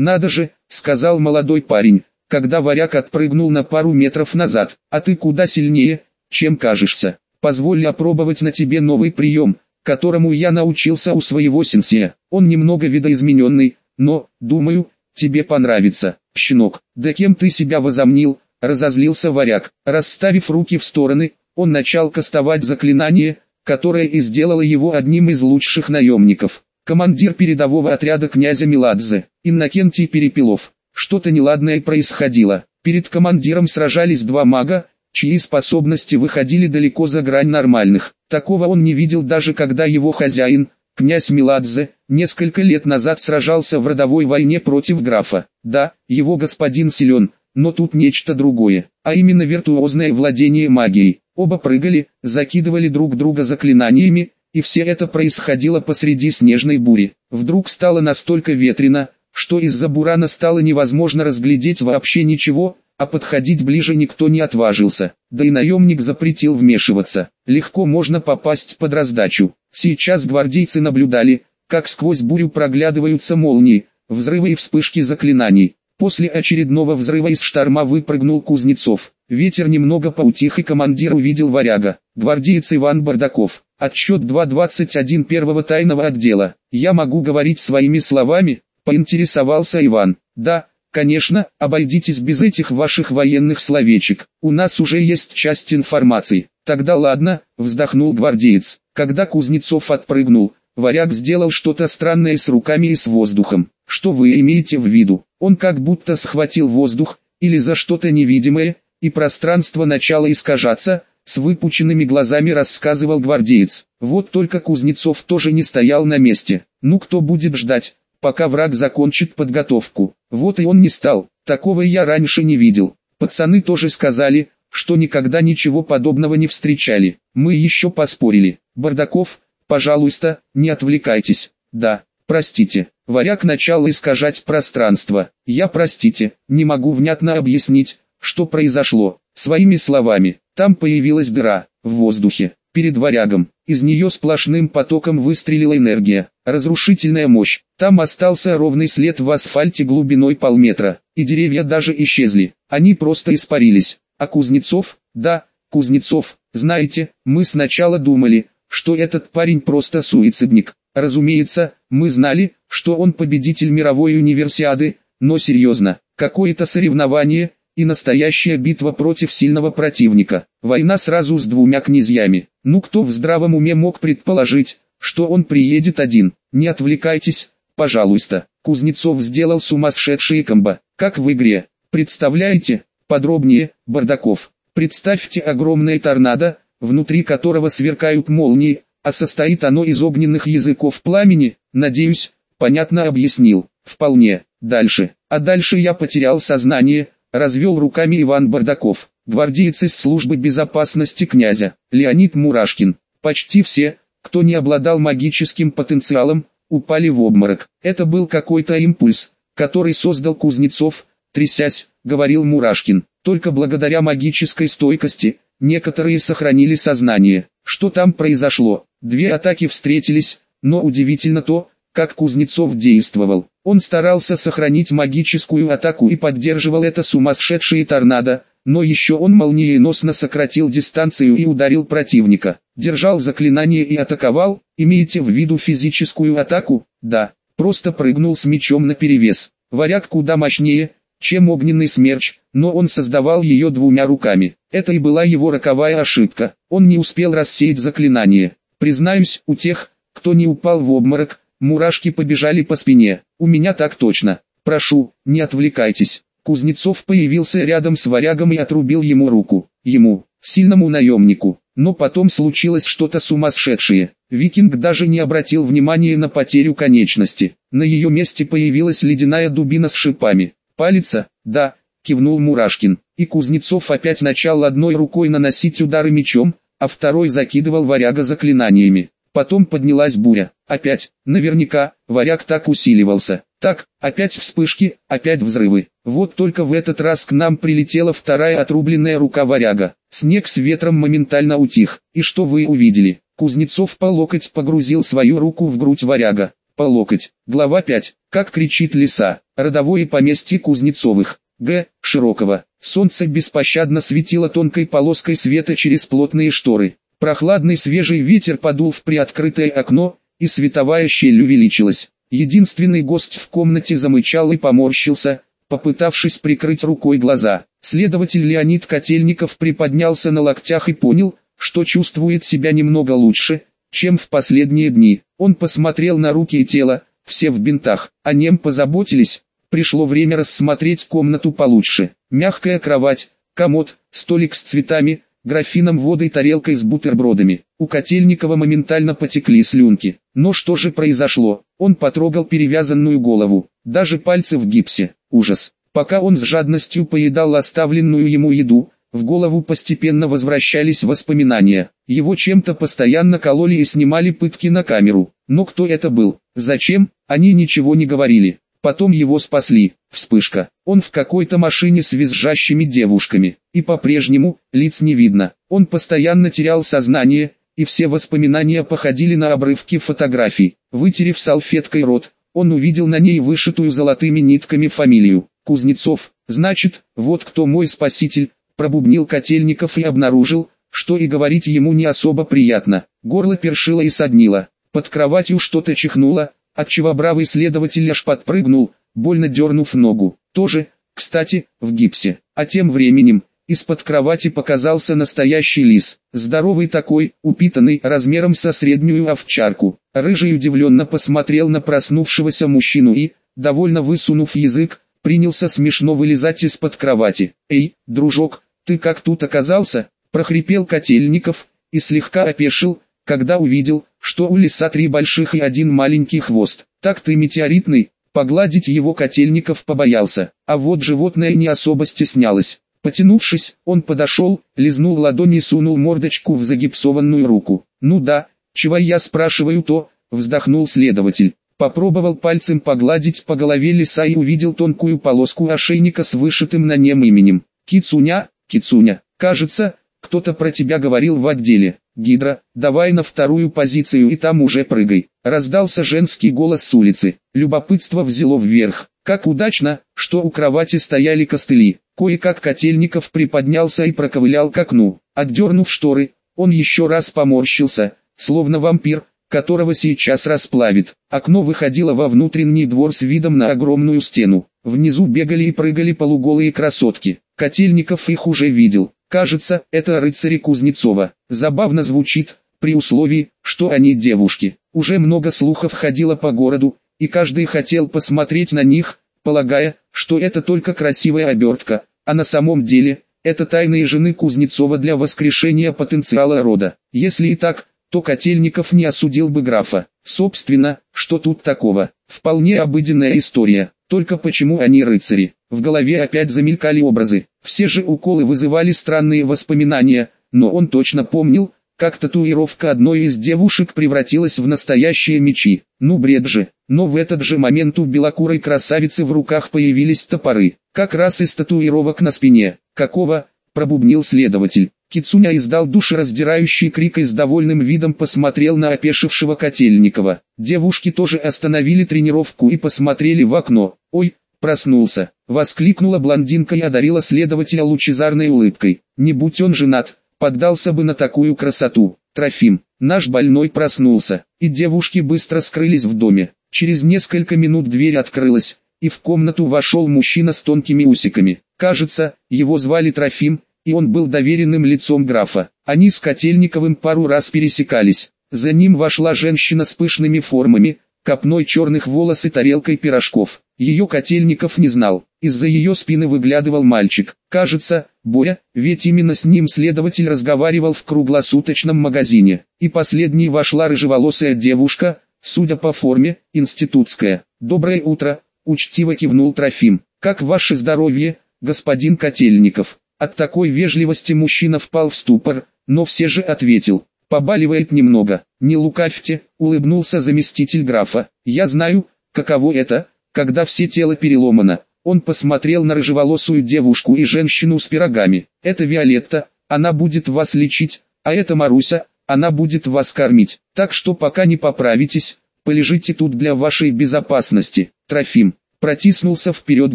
«Надо же», — сказал молодой парень, когда варяг отпрыгнул на пару метров назад. «А ты куда сильнее, чем кажешься. Позволь опробовать на тебе новый прием, которому я научился у своего сенсея. Он немного видоизмененный, но, думаю, тебе понравится». «Щенок, да кем ты себя возомнил?» — разозлился варяг. Расставив руки в стороны, он начал кастовать заклинание, которое и сделало его одним из лучших наемников. Командир передового отряда князя Меладзе, Иннокентий Перепелов. Что-то неладное происходило. Перед командиром сражались два мага, чьи способности выходили далеко за грань нормальных. Такого он не видел даже когда его хозяин, князь Меладзе, несколько лет назад сражался в родовой войне против графа. Да, его господин силен, но тут нечто другое, а именно виртуозное владение магией. Оба прыгали, закидывали друг друга заклинаниями, и все это происходило посреди снежной бури. Вдруг стало настолько ветрено, что из-за бурана стало невозможно разглядеть вообще ничего, а подходить ближе никто не отважился. Да и наемник запретил вмешиваться. Легко можно попасть под раздачу. Сейчас гвардейцы наблюдали, как сквозь бурю проглядываются молнии, взрывы и вспышки заклинаний. После очередного взрыва из шторма выпрыгнул Кузнецов. Ветер немного поутих и командир увидел варяга. Гвардеец Иван Бардаков. Отсчет 2.21 первого тайного отдела. Я могу говорить своими словами? Поинтересовался Иван. Да, конечно, обойдитесь без этих ваших военных словечек. У нас уже есть часть информации. Тогда ладно, вздохнул гвардеец. Когда Кузнецов отпрыгнул, варяг сделал что-то странное с руками и с воздухом. Что вы имеете в виду? Он как будто схватил воздух, или за что-то невидимое, и пространство начало искажаться, с выпученными глазами рассказывал гвардеец. Вот только Кузнецов тоже не стоял на месте. Ну кто будет ждать, пока враг закончит подготовку? Вот и он не стал. Такого я раньше не видел. Пацаны тоже сказали, что никогда ничего подобного не встречали. Мы еще поспорили. Бардаков, пожалуйста, не отвлекайтесь. Да, простите. Варяг начал искажать пространство. Я, простите, не могу внятно объяснить, что произошло. Своими словами, там появилась дыра, в воздухе, перед варягом. Из нее сплошным потоком выстрелила энергия, разрушительная мощь. Там остался ровный след в асфальте глубиной полметра, и деревья даже исчезли. Они просто испарились. А Кузнецов, да, Кузнецов, знаете, мы сначала думали, что этот парень просто суицидник. Разумеется, мы знали, что он победитель мировой универсиады, но серьезно, какое-то соревнование и настоящая битва против сильного противника. Война сразу с двумя князьями. Ну кто в здравом уме мог предположить, что он приедет один? Не отвлекайтесь, пожалуйста. Кузнецов сделал сумасшедшие комбо, как в игре. Представляете? Подробнее, Бардаков. Представьте огромное торнадо, внутри которого сверкают молнии, а состоит оно из огненных языков пламени, надеюсь, понятно объяснил. Вполне. Дальше. А дальше я потерял сознание, развел руками Иван Бардаков, гвардеец из службы безопасности князя, Леонид Мурашкин. Почти все, кто не обладал магическим потенциалом, упали в обморок. Это был какой-то импульс, который создал Кузнецов, трясясь, говорил Мурашкин. Только благодаря магической стойкости, некоторые сохранили сознание. Что там произошло? Две атаки встретились, но удивительно то, как Кузнецов действовал. Он старался сохранить магическую атаку и поддерживал это сумасшедшее торнадо, но еще он молниеносно сократил дистанцию и ударил противника. Держал заклинание и атаковал, имеете в виду физическую атаку? Да, просто прыгнул с мечом наперевес. Варяг куда мощнее, чем огненный смерч, но он создавал ее двумя руками. Это и была его роковая ошибка. Он не успел рассеять заклинание. Признаюсь, у тех, кто не упал в обморок, мурашки побежали по спине. У меня так точно. Прошу, не отвлекайтесь. Кузнецов появился рядом с варягом и отрубил ему руку. Ему, сильному наемнику. Но потом случилось что-то сумасшедшее. Викинг даже не обратил внимания на потерю конечности. На ее месте появилась ледяная дубина с шипами. Палица, да, кивнул Мурашкин. И Кузнецов опять начал одной рукой наносить удары мечом, а второй закидывал варяга заклинаниями. Потом поднялась буря. Опять, наверняка, варяг так усиливался. Так, опять вспышки, опять взрывы. Вот только в этот раз к нам прилетела вторая отрубленная рука варяга. Снег с ветром моментально утих. И что вы увидели? Кузнецов по локоть погрузил свою руку в грудь варяга. по локоть. Глава 5. Как кричит лиса. Родовое поместье Кузнецовых. Г. Широкого. Солнце беспощадно светило тонкой полоской света через плотные шторы. Прохладный свежий ветер подул в приоткрытое окно, и световая щель увеличилась. Единственный гость в комнате замычал и поморщился, попытавшись прикрыть рукой глаза. Следователь Леонид Котельников приподнялся на локтях и понял, что чувствует себя немного лучше, чем в последние дни. Он посмотрел на руки и тело, все в бинтах, о нем позаботились, пришло время рассмотреть комнату получше. Мягкая кровать, комод, столик с цветами, графином воды и тарелкой с бутербродами. У Котельникова моментально потекли слюнки. Но что же произошло? Он потрогал перевязанную голову, даже пальцы в гипсе. Ужас. Пока он с жадностью поедал оставленную ему еду, в голову постепенно возвращались воспоминания. Его чем-то постоянно кололи и снимали пытки на камеру. Но кто это был? Зачем? Они ничего не говорили. Потом его спасли. Вспышка. Он в какой-то машине с визжащими девушками. И по-прежнему, лиц не видно. Он постоянно терял сознание, и все воспоминания походили на обрывки фотографий. Вытерев салфеткой рот, он увидел на ней вышитую золотыми нитками фамилию. Кузнецов. Значит, вот кто мой спаситель, пробубнил Котельников и обнаружил, что и говорить ему не особо приятно. Горло першило и соднило. Под кроватью что-то чихнуло, отчего бравый следователь аж подпрыгнул, больно дернув ногу. Тоже, кстати, в гипсе. А тем временем, из-под кровати показался настоящий лис. Здоровый такой, упитанный, размером со среднюю овчарку. Рыжий удивленно посмотрел на проснувшегося мужчину и, довольно высунув язык, принялся смешно вылезать из-под кровати. «Эй, дружок, ты как тут оказался?» – прохрипел Котельников, и слегка опешил, когда увидел, что у лиса три больших и один маленький хвост. Так ты метеоритный, погладить его Котельников побоялся, а вот животное не особо стеснялось. Потянувшись, он подошел, лизнул ладони и сунул мордочку в загипсованную руку. «Ну да, чего я спрашиваю то», — вздохнул следователь. Попробовал пальцем погладить по голове лиса и увидел тонкую полоску ошейника с вышитым на нем именем. «Кицуня, Кицуня, кажется, кто-то про тебя говорил в отделе. Гидра, давай на вторую позицию и там уже прыгай. Раздался женский голос с улицы. Любопытство взяло вверх. Как удачно, что у кровати стояли костыли. Кое-как Котельников приподнялся и проковылял к окну. Отдернув шторы, он еще раз поморщился, словно вампир, которого сейчас расплавит. Окно выходило во внутренний двор с видом на огромную стену. Внизу бегали и прыгали полуголые красотки. Котельников их уже видел. Кажется, это рыцари Кузнецова. Забавно звучит, при условии, что они девушки. Уже много слухов ходило по городу, и каждый хотел посмотреть на них, полагая, что это только красивая обертка, а на самом деле, это тайные жены Кузнецова для воскрешения потенциала рода. Если и так, то Котельников не осудил бы графа. Собственно, что тут такого? Вполне обыденная история. Только почему они рыцари? В голове опять замелькали образы. Все же уколы вызывали странные воспоминания, но он точно помнил, как татуировка одной из девушек превратилась в настоящие мечи. Ну бред же. Но в этот же момент у белокурой красавицы в руках появились топоры. Как раз из татуировок на спине. Какого? Пробубнил следователь. Кицуня издал душераздирающий крик и с довольным видом посмотрел на опешившего Котельникова. Девушки тоже остановили тренировку и посмотрели в окно. «Ой, проснулся!» — воскликнула блондинка и одарила следователя лучезарной улыбкой. «Не будь он женат, поддался бы на такую красоту. Трофим, наш больной проснулся, и девушки быстро скрылись в доме. Через несколько минут дверь открылась, и в комнату вошел мужчина с тонкими усиками. Кажется, его звали Трофим, и он был доверенным лицом графа. Они с Котельниковым пару раз пересекались. За ним вошла женщина с пышными формами, копной черных волос и тарелкой пирожков. Ее Котельников не знал. Из-за ее спины выглядывал мальчик. Кажется, Боя, ведь именно с ним следователь разговаривал в круглосуточном магазине. И последней вошла рыжеволосая девушка, судя по форме, институтская. «Доброе утро», — учтиво кивнул Трофим. «Как ваше здоровье, господин Котельников?» От такой вежливости мужчина впал в ступор, но все же ответил. Побаливает немного. Не лукавьте, улыбнулся заместитель графа. Я знаю, каково это, когда все тело переломано. Он посмотрел на рыжеволосую девушку и женщину с пирогами. Это Виолетта, она будет вас лечить, а это Маруся, она будет вас кормить. Так что пока не поправитесь, полежите тут для вашей безопасности. Трофим, протиснулся вперед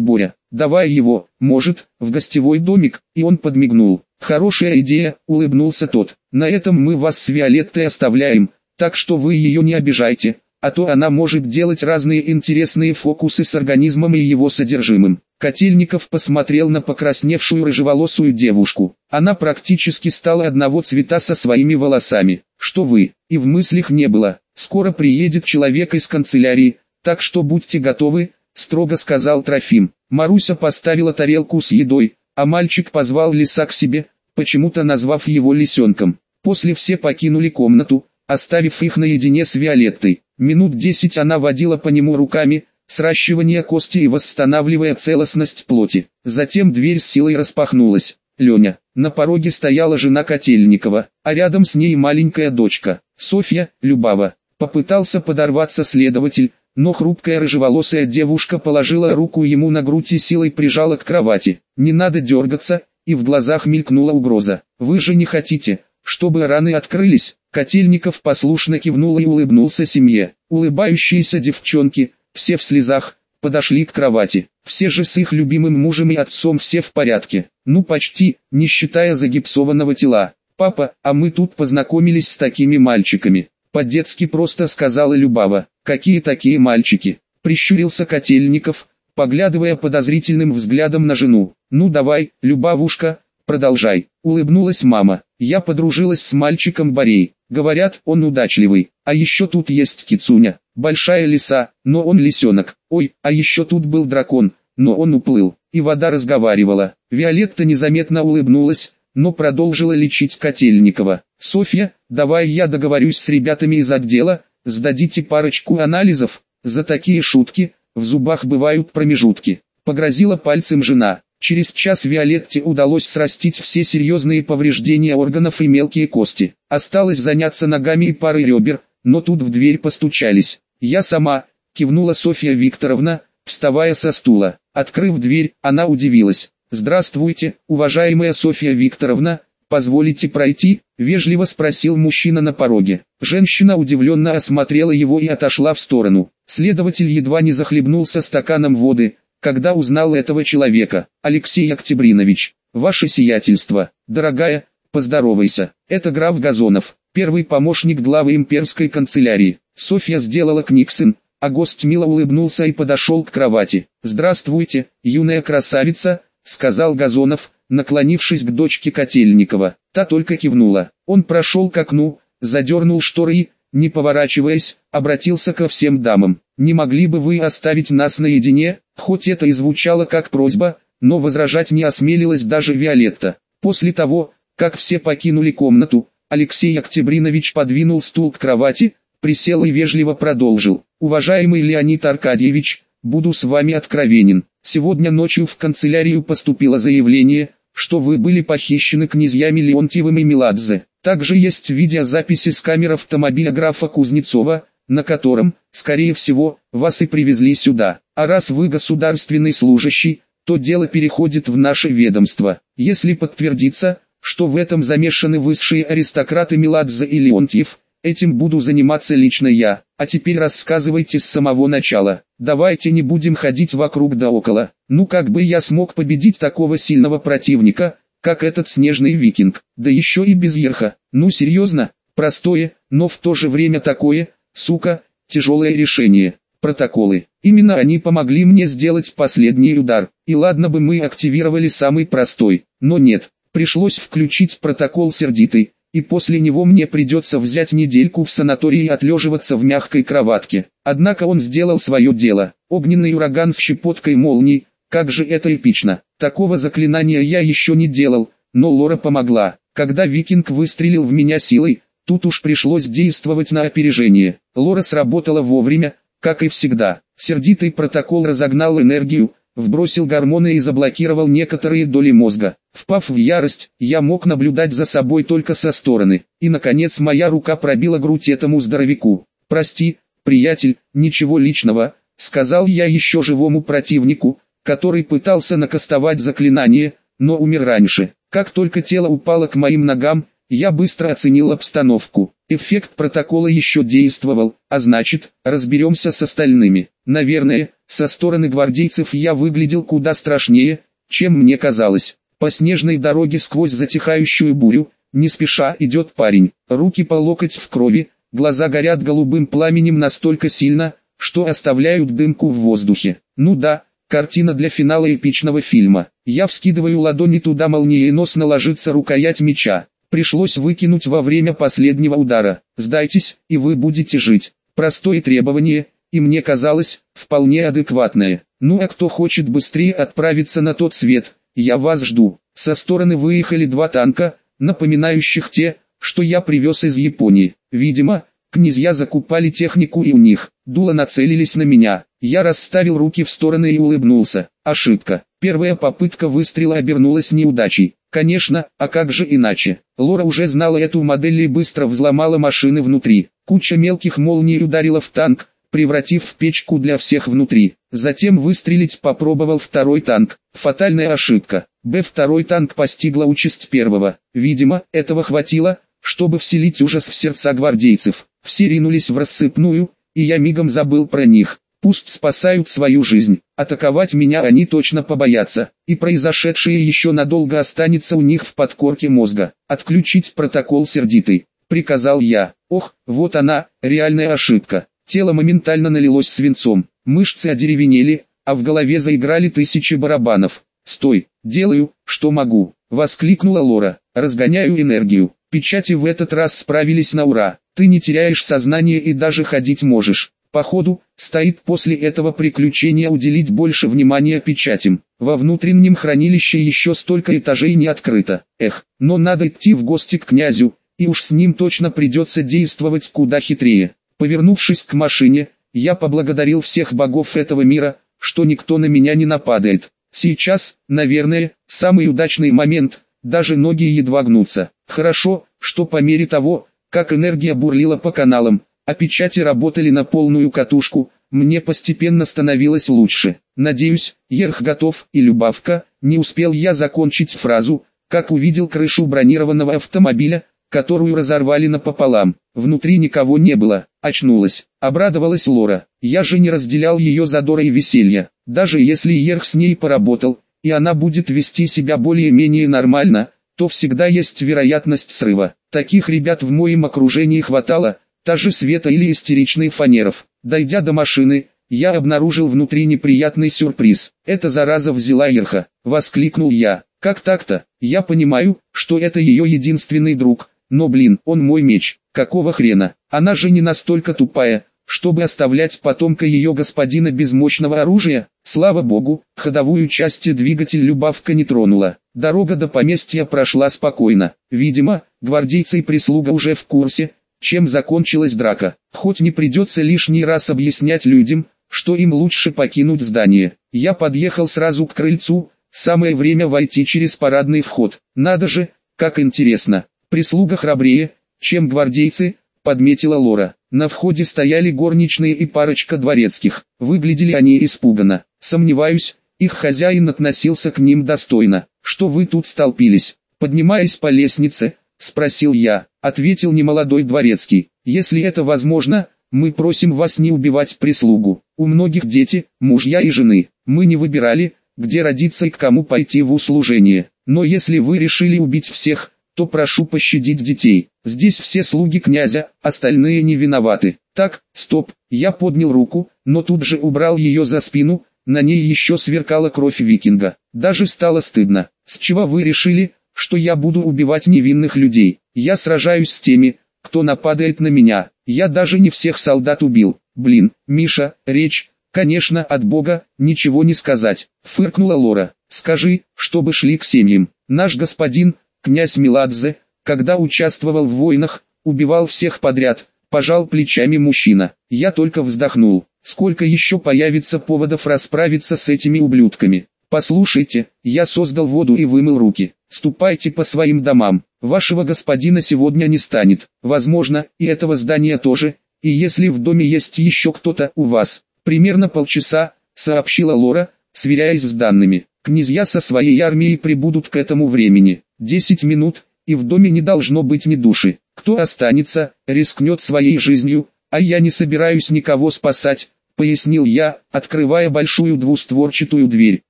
Боря. Давай его, может, в гостевой домик, и он подмигнул. Хорошая идея, улыбнулся тот. На этом мы вас с Виолеттой оставляем, так что вы ее не обижайте, а то она может делать разные интересные фокусы с организмом и его содержимым. Котельников посмотрел на покрасневшую рыжеволосую девушку. Она практически стала одного цвета со своими волосами. Что вы, и в мыслях не было. Скоро приедет человек из канцелярии, так что будьте готовы, строго сказал Трофим. Маруся поставила тарелку с едой, а мальчик позвал лиса к себе, почему-то назвав его лисенком. После все покинули комнату, оставив их наедине с Виолеттой. Минут десять она водила по нему руками, сращивая кости и восстанавливая целостность плоти. Затем дверь с силой распахнулась. Леня. На пороге стояла жена Котельникова, а рядом с ней маленькая дочка, Софья, Любава. Попытался подорваться следователь, но хрупкая рыжеволосая девушка положила руку ему на грудь и силой прижала к кровати. «Не надо дергаться», и в глазах мелькнула угроза. «Вы же не хотите, чтобы раны открылись?» Котельников послушно кивнул и улыбнулся семье. Улыбающиеся девчонки, все в слезах, подошли к кровати. Все же с их любимым мужем и отцом все в порядке. Ну почти, не считая загипсованного тела. «Папа, а мы тут познакомились с такими мальчиками». По-детски просто сказала Любава. «Какие такие мальчики?» Прищурился Котельников, поглядывая подозрительным взглядом на жену. «Ну давай, Любавушка, продолжай». Улыбнулась мама. «Я подружилась с мальчиком Борей. Говорят, он удачливый. А еще тут есть кицуня, большая лиса, но он лисенок. Ой, а еще тут был дракон, но он уплыл. И вода разговаривала. Виолетта незаметно улыбнулась, но продолжила лечить Котельникова. «Софья, давай я договорюсь с ребятами из отдела, сдадите парочку анализов, за такие шутки, в зубах бывают промежутки». Погрозила пальцем жена. Через час Виолетте удалось срастить все серьезные повреждения органов и мелкие кости. Осталось заняться ногами и парой ребер, но тут в дверь постучались. «Я сама», — кивнула Софья Викторовна, вставая со стула. Открыв дверь, она удивилась. «Здравствуйте, уважаемая Софья Викторовна, позволите пройти?» — вежливо спросил мужчина на пороге. Женщина удивленно осмотрела его и отошла в сторону. Следователь едва не захлебнулся стаканом воды, когда узнал этого человека. Алексей Октябринович, ваше сиятельство, дорогая, поздоровайся, это граф Газонов, первый помощник главы имперской канцелярии. Софья сделала книксон, а гость мило улыбнулся и подошел к кровати. «Здравствуйте, юная красавица», — сказал Газонов, наклонившись к дочке Котельникова. Та только кивнула. Он прошел к окну, задернул шторы и, не поворачиваясь, обратился ко всем дамам. «Не могли бы вы оставить нас наедине?» Хоть это и звучало как просьба, но возражать не осмелилась даже Виолетта. После того, как все покинули комнату, Алексей Октябринович подвинул стул к кровати, присел и вежливо продолжил. «Уважаемый Леонид Аркадьевич, буду с вами откровенен. Сегодня ночью в канцелярию поступило заявление, что вы были похищены князьями Леонтьевым и Меладзе. Также есть видеозаписи с камер автомобиля графа Кузнецова, на котором, скорее всего, вас и привезли сюда. А раз вы государственный служащий, то дело переходит в наше ведомство. Если подтвердится, что в этом замешаны высшие аристократы Меладзе и Леонтьев, этим буду заниматься лично я. А теперь рассказывайте с самого начала. Давайте не будем ходить вокруг да около. Ну как бы я смог победить такого сильного противника, как этот снежный викинг, да еще и без ерха. Ну серьезно, простое, но в то же время такое, сука, тяжелое решение. Протоколы. Именно они помогли мне сделать последний удар. И ладно бы мы активировали самый простой, но нет, пришлось включить протокол сердитый, и после него мне придется взять недельку в санатории и отлеживаться в мягкой кроватке. Однако он сделал свое дело. Огненный ураган с щепоткой молний, как же это эпично. Такого заклинания я еще не делал, но Лора помогла. Когда викинг выстрелил в меня силой, тут уж пришлось действовать на опережение. Лора сработала вовремя, как и всегда. Сердитый протокол разогнал энергию, вбросил гормоны и заблокировал некоторые доли мозга. Впав в ярость, я мог наблюдать за собой только со стороны. И наконец моя рука пробила грудь этому здоровяку. «Прости, приятель, ничего личного», — сказал я еще живому противнику, который пытался накастовать заклинание, но умер раньше. Как только тело упало к моим ногам, я быстро оценил обстановку. Эффект протокола еще действовал, а значит, разберемся с остальными. Наверное, со стороны гвардейцев я выглядел куда страшнее, чем мне казалось. По снежной дороге сквозь затихающую бурю, не спеша идет парень, руки по локоть в крови, глаза горят голубым пламенем настолько сильно, что оставляют дымку в воздухе. Ну да, картина для финала эпичного фильма. Я вскидываю ладони туда молниеносно ложится рукоять меча. Пришлось выкинуть во время последнего удара. Сдайтесь, и вы будете жить. Простое требование, и мне казалось, вполне адекватное. Ну а кто хочет быстрее отправиться на тот свет, я вас жду. Со стороны выехали два танка, напоминающих те, что я привез из Японии. Видимо, князья закупали технику и у них. Дула нацелились на меня. Я расставил руки в стороны и улыбнулся. Ошибка. Первая попытка выстрела обернулась неудачей. Конечно, а как же иначе? Лора уже знала эту модель и быстро взломала машины внутри. Куча мелких молний ударила в танк, превратив в печку для всех внутри. Затем выстрелить попробовал второй танк. Фатальная ошибка. Б. Второй танк постигла участь первого. Видимо, этого хватило, чтобы вселить ужас в сердца гвардейцев. Все ринулись в рассыпную, и я мигом забыл про них. Пусть спасают свою жизнь. Атаковать меня они точно побоятся, и произошедшее еще надолго останется у них в подкорке мозга. Отключить протокол сердитый, приказал я. Ох, вот она, реальная ошибка. Тело моментально налилось свинцом, мышцы одеревенели, а в голове заиграли тысячи барабанов. «Стой, делаю, что могу!» — воскликнула Лора. «Разгоняю энергию». Печати в этот раз справились на ура. Ты не теряешь сознание и даже ходить можешь. Походу, стоит после этого приключения уделить больше внимания печатям. Во внутреннем хранилище еще столько этажей не открыто. Эх, но надо идти в гости к князю, и уж с ним точно придется действовать куда хитрее. Повернувшись к машине, я поблагодарил всех богов этого мира, что никто на меня не нападает. Сейчас, наверное, самый удачный момент, даже ноги едва гнутся. Хорошо, что по мере того, как энергия бурлила по каналам, а печати работали на полную катушку, мне постепенно становилось лучше. Надеюсь, Ерх готов и Любавка, не успел я закончить фразу, как увидел крышу бронированного автомобиля, которую разорвали напополам. Внутри никого не было. Очнулась. Обрадовалась Лора. Я же не разделял ее задора и веселья. Даже если Ерх с ней поработал, и она будет вести себя более-менее нормально, то всегда есть вероятность срыва. Таких ребят в моем окружении хватало, та же Света или истеричный Фанеров. Дойдя до машины, я обнаружил внутри неприятный сюрприз. «Эта зараза взяла Ерха!» — воскликнул я. «Как так-то? Я понимаю, что это ее единственный друг, но блин, он мой меч, какого хрена? Она же не настолько тупая, чтобы оставлять потомка ее господина без мощного оружия. Слава богу, ходовую часть двигатель Любавка не тронула. Дорога до поместья прошла спокойно. Видимо, гвардейцы и прислуга уже в курсе, чем закончилась драка. Хоть не придется лишний раз объяснять людям, что им лучше покинуть здание. Я подъехал сразу к крыльцу, самое время войти через парадный вход. Надо же, как интересно. Прислуга храбрее, чем гвардейцы, подметила Лора. На входе стояли горничные и парочка дворецких. Выглядели они испуганно. Сомневаюсь, их хозяин относился к ним достойно. Что вы тут столпились? Поднимаясь по лестнице, спросил я. Ответил немолодой дворецкий. Если это возможно, мы просим вас не убивать прислугу. У многих дети, мужья и жены. Мы не выбирали, где родиться и к кому пойти в услужение. Но если вы решили убить всех, то прошу пощадить детей. Здесь все слуги князя, остальные не виноваты. Так, стоп, я поднял руку, но тут же убрал ее за спину, на ней еще сверкала кровь викинга. Даже стало стыдно. С чего вы решили, что я буду убивать невинных людей? Я сражаюсь с теми, кто нападает на меня. Я даже не всех солдат убил. Блин, Миша, речь, конечно, от Бога, ничего не сказать. Фыркнула Лора. Скажи, чтобы шли к семьям. Наш господин, Князь Миладзе, когда участвовал в войнах, убивал всех подряд, пожал плечами мужчина. Я только вздохнул. Сколько еще появится поводов расправиться с этими ублюдками? Послушайте, я создал воду и вымыл руки. Ступайте по своим домам. Вашего господина сегодня не станет. Возможно, и этого здания тоже. И если в доме есть еще кто-то у вас, примерно полчаса, сообщила Лора, сверяясь с данными. Князья со своей армией прибудут к этому времени. Десять минут, и в доме не должно быть ни души. Кто останется, рискнет своей жизнью, а я не собираюсь никого спасать, пояснил я, открывая большую двустворчатую дверь.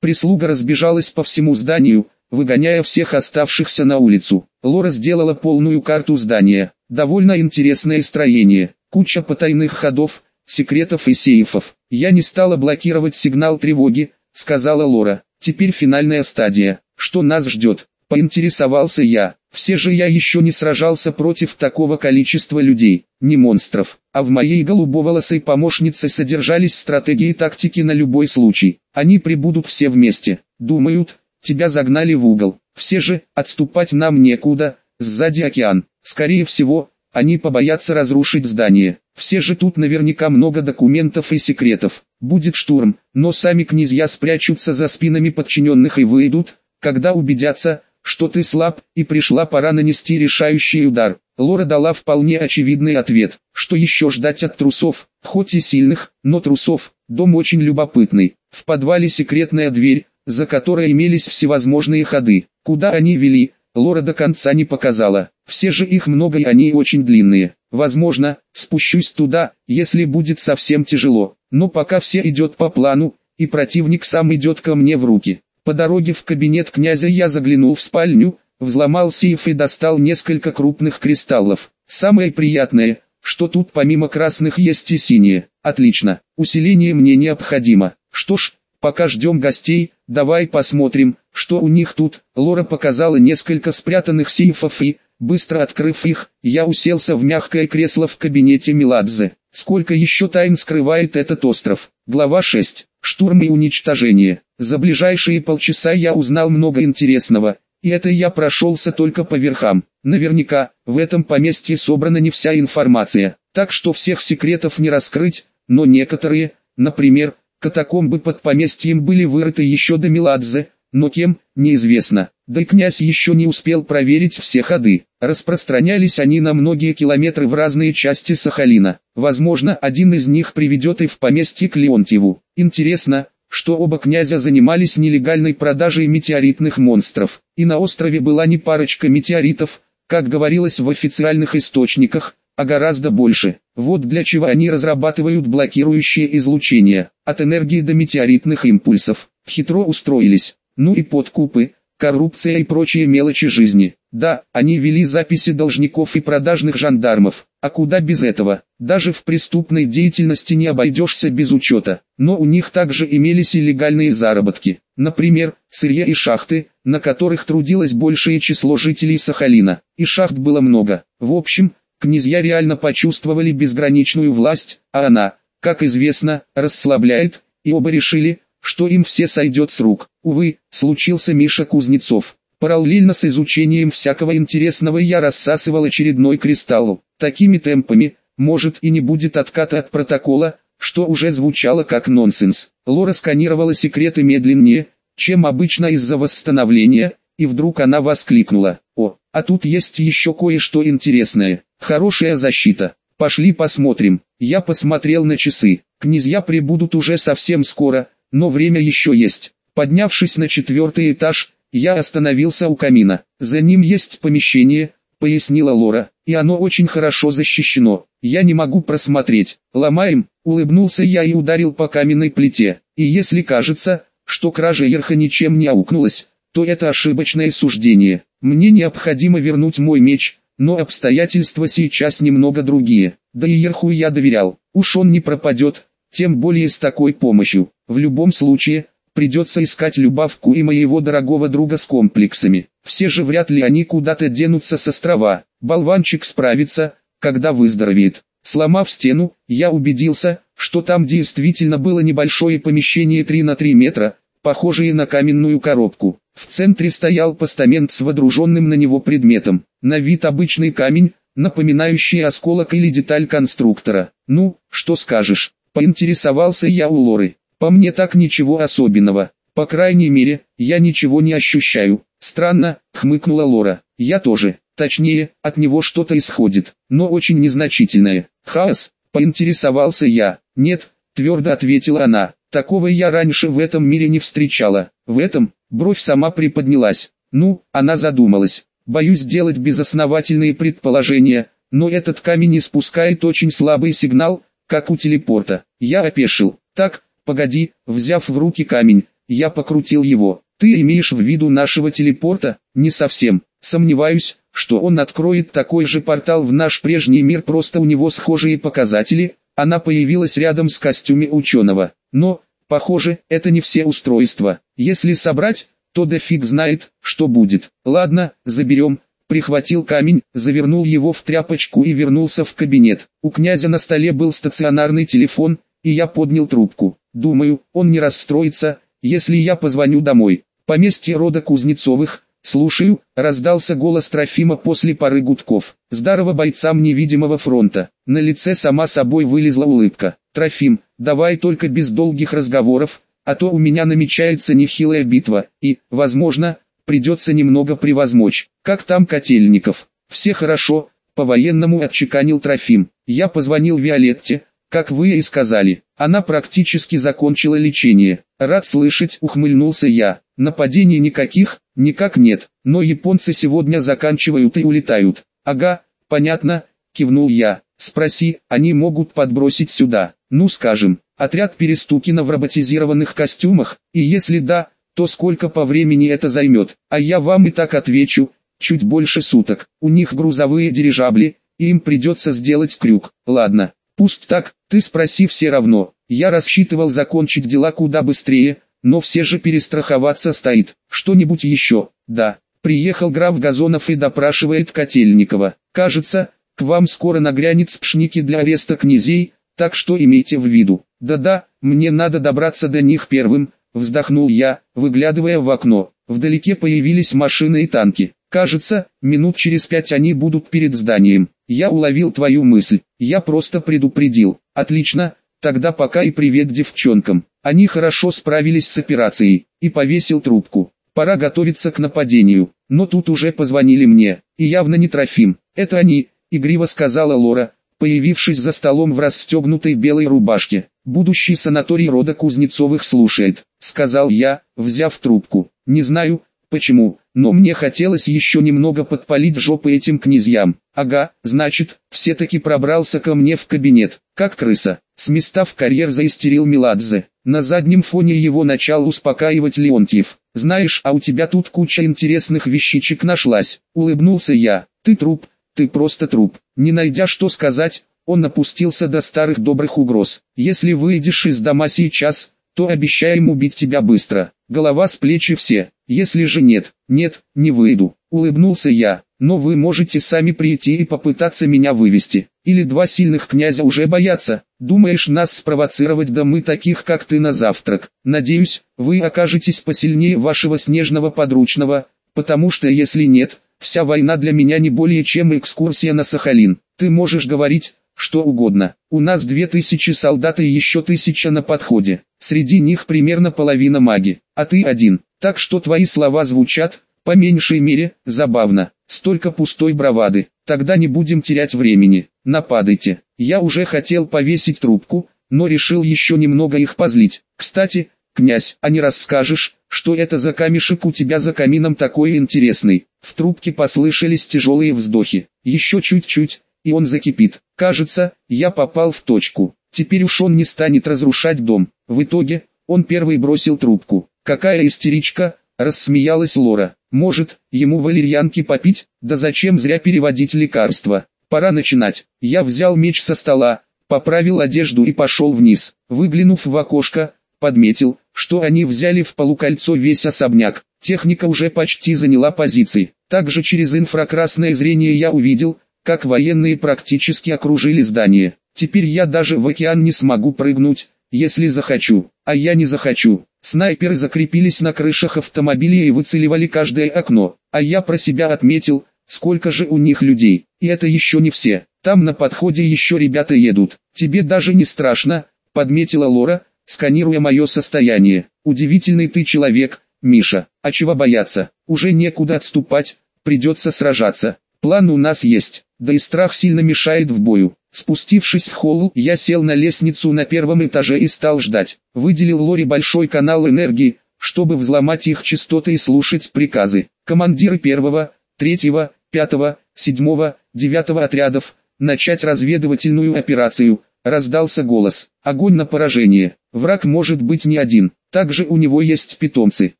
Прислуга разбежалась по всему зданию, выгоняя всех оставшихся на улицу. Лора сделала полную карту здания. Довольно интересное строение, куча потайных ходов, секретов и сейфов. Я не стала блокировать сигнал тревоги, сказала Лора. Теперь финальная стадия. Что нас ждет? Поинтересовался я. Все же я еще не сражался против такого количества людей, не монстров. А в моей голубоволосой помощнице содержались стратегии и тактики на любой случай. Они прибудут все вместе. Думают, тебя загнали в угол. Все же, отступать нам некуда, сзади океан. Скорее всего, они побоятся разрушить здание. Все же тут наверняка много документов и секретов. Будет штурм, но сами князья спрячутся за спинами подчиненных и выйдут, когда убедятся, что ты слаб, и пришла пора нанести решающий удар. Лора дала вполне очевидный ответ, что еще ждать от трусов, хоть и сильных, но трусов. Дом очень любопытный. В подвале секретная дверь, за которой имелись всевозможные ходы. Куда они вели, Лора до конца не показала. Все же их много и они очень длинные. Возможно, спущусь туда, если будет совсем тяжело. Но пока все идет по плану, и противник сам идет ко мне в руки. По дороге в кабинет князя я заглянул в спальню, взломал сейф и достал несколько крупных кристаллов. Самое приятное, что тут помимо красных есть и синие. Отлично, усиление мне необходимо. Что ж, пока ждем гостей, давай посмотрим, что у них тут. Лора показала несколько спрятанных сейфов и, Быстро открыв их, я уселся в мягкое кресло в кабинете Меладзе. Сколько еще тайн скрывает этот остров? Глава 6. Штурм и уничтожение. За ближайшие полчаса я узнал много интересного, и это я прошелся только по верхам. Наверняка, в этом поместье собрана не вся информация, так что всех секретов не раскрыть, но некоторые, например, катакомбы под поместьем были вырыты еще до Меладзе, но кем, неизвестно. Да и князь еще не успел проверить все ходы. Распространялись они на многие километры в разные части Сахалина. Возможно, один из них приведет и в поместье к Леонтьеву. Интересно, что оба князя занимались нелегальной продажей метеоритных монстров. И на острове была не парочка метеоритов, как говорилось в официальных источниках, а гораздо больше. Вот для чего они разрабатывают блокирующее излучение, от энергии до метеоритных импульсов. Хитро устроились. Ну и подкупы, коррупция и прочие мелочи жизни. Да, они вели записи должников и продажных жандармов, а куда без этого? Даже в преступной деятельности не обойдешься без учета. Но у них также имелись и легальные заработки. Например, сырье и шахты, на которых трудилось большее число жителей Сахалина. И шахт было много. В общем, князья реально почувствовали безграничную власть, а она, как известно, расслабляет, и оба решили, что им все сойдет с рук. Увы, случился Миша Кузнецов. Параллельно с изучением всякого интересного я рассасывал очередной кристалл. Такими темпами, может и не будет отката от протокола, что уже звучало как нонсенс. Лора сканировала секреты медленнее, чем обычно из-за восстановления, и вдруг она воскликнула. О, а тут есть еще кое-что интересное. Хорошая защита. Пошли посмотрим. Я посмотрел на часы. Князья прибудут уже совсем скоро, но время еще есть. Поднявшись на четвертый этаж, я остановился у камина. За ним есть помещение, пояснила Лора, и оно очень хорошо защищено. Я не могу просмотреть. Ломаем, улыбнулся я и ударил по каменной плите. И если кажется, что кража Ерха ничем не аукнулась, то это ошибочное суждение. Мне необходимо вернуть мой меч, но обстоятельства сейчас немного другие. Да и Ерху я доверял. Уж он не пропадет, тем более с такой помощью. В любом случае, придется искать Любавку и моего дорогого друга с комплексами. Все же вряд ли они куда-то денутся с острова. Болванчик справится, когда выздоровеет. Сломав стену, я убедился, что там действительно было небольшое помещение 3 на 3 метра, похожее на каменную коробку. В центре стоял постамент с водруженным на него предметом. На вид обычный камень, напоминающий осколок или деталь конструктора. Ну, что скажешь? Поинтересовался я у Лоры. По мне так ничего особенного. По крайней мере, я ничего не ощущаю. Странно, хмыкнула Лора. Я тоже. Точнее, от него что-то исходит, но очень незначительное. Хаос, поинтересовался я. Нет, твердо ответила она. Такого я раньше в этом мире не встречала. В этом, бровь сама приподнялась. Ну, она задумалась. Боюсь делать безосновательные предположения, но этот камень испускает очень слабый сигнал, как у телепорта. Я опешил. Так, погоди, взяв в руки камень, я покрутил его. Ты имеешь в виду нашего телепорта? Не совсем. Сомневаюсь, что он откроет такой же портал в наш прежний мир, просто у него схожие показатели. Она появилась рядом с костюме ученого. Но, похоже, это не все устройства. Если собрать, то да знает, что будет. Ладно, заберем, прихватил камень, завернул его в тряпочку и вернулся в кабинет. У князя на столе был стационарный телефон, и я поднял трубку. Думаю, он не расстроится, если я позвоню домой. Поместье рода Кузнецовых, слушаю, раздался голос Трофима после пары гудков. Здорово бойцам невидимого фронта. На лице сама собой вылезла улыбка. Трофим, давай только без долгих разговоров, а то у меня намечается нехилая битва, и, возможно, придется немного превозмочь. Как там Котельников? Все хорошо, по-военному отчеканил Трофим. Я позвонил Виолетте, как вы и сказали. Она практически закончила лечение. Рад слышать, ухмыльнулся я. Нападений никаких, никак нет, но японцы сегодня заканчивают и улетают. Ага, понятно, кивнул я. Спроси, они могут подбросить сюда, ну скажем, отряд Перестукина в роботизированных костюмах, и если да, то сколько по времени это займет, а я вам и так отвечу, чуть больше суток, у них грузовые дирижабли, и им придется сделать крюк, ладно, пусть так, ты спроси все равно, я рассчитывал закончить дела куда быстрее, но все же перестраховаться стоит, что-нибудь еще, да, приехал граф Газонов и допрашивает Котельникова, кажется, к вам скоро нагрянет спшники для ареста князей, так что имейте в виду. Да-да, мне надо добраться до них первым, вздохнул я, выглядывая в окно. Вдалеке появились машины и танки. Кажется, минут через пять они будут перед зданием. Я уловил твою мысль, я просто предупредил. Отлично, тогда пока и привет девчонкам. Они хорошо справились с операцией, и повесил трубку. Пора готовиться к нападению. Но тут уже позвонили мне, и явно не Трофим. Это они, игриво сказала Лора, появившись за столом в расстегнутой белой рубашке. «Будущий санаторий рода Кузнецовых слушает», — сказал я, взяв трубку. «Не знаю, почему, но мне хотелось еще немного подпалить жопы этим князьям. Ага, значит, все-таки пробрался ко мне в кабинет, как крыса. С места в карьер заистерил Меладзе. На заднем фоне его начал успокаивать Леонтьев. «Знаешь, а у тебя тут куча интересных вещичек нашлась», — улыбнулся я. «Ты труп, ты просто труп. Не найдя что сказать, он опустился до старых добрых угроз. Если выйдешь из дома сейчас, то обещаем убить тебя быстро. Голова с плечи все. Если же нет, нет, не выйду. Улыбнулся я, но вы можете сами прийти и попытаться меня вывести. Или два сильных князя уже боятся. Думаешь нас спровоцировать да мы таких как ты на завтрак. Надеюсь, вы окажетесь посильнее вашего снежного подручного, потому что если нет, Вся война для меня не более чем экскурсия на Сахалин. Ты можешь говорить, что угодно. У нас две тысячи солдат и еще тысяча на подходе. Среди них примерно половина маги, а ты один. Так что твои слова звучат, по меньшей мере, забавно. Столько пустой бравады. Тогда не будем терять времени. Нападайте. Я уже хотел повесить трубку, но решил еще немного их позлить. Кстати, князь, а не расскажешь, что это за камешек у тебя за камином такой интересный? В трубке послышались тяжелые вздохи. Еще чуть-чуть, и он закипит. Кажется, я попал в точку. Теперь уж он не станет разрушать дом. В итоге, он первый бросил трубку. Какая истеричка, рассмеялась Лора. Может, ему валерьянки попить? Да зачем зря переводить лекарства? Пора начинать. Я взял меч со стола, поправил одежду и пошел вниз. Выглянув в окошко, подметил, что они взяли в полукольцо весь особняк. Техника уже почти заняла позиции. Также через инфракрасное зрение я увидел, как военные практически окружили здание. Теперь я даже в океан не смогу прыгнуть, если захочу. А я не захочу. Снайперы закрепились на крышах автомобилей и выцеливали каждое окно. А я про себя отметил, сколько же у них людей. И это еще не все. Там на подходе еще ребята едут. Тебе даже не страшно, подметила Лора, сканируя мое состояние. Удивительный ты человек, Миша, а чего бояться, уже некуда отступать, придется сражаться. План у нас есть, да и страх сильно мешает в бою. Спустившись в холл, я сел на лестницу на первом этаже и стал ждать. Выделил Лори большой канал энергии, чтобы взломать их частоты и слушать приказы. Командиры первого, третьего, пятого, седьмого, девятого отрядов, начать разведывательную операцию, раздался голос. Огонь на поражение. Враг может быть не один. Также у него есть питомцы.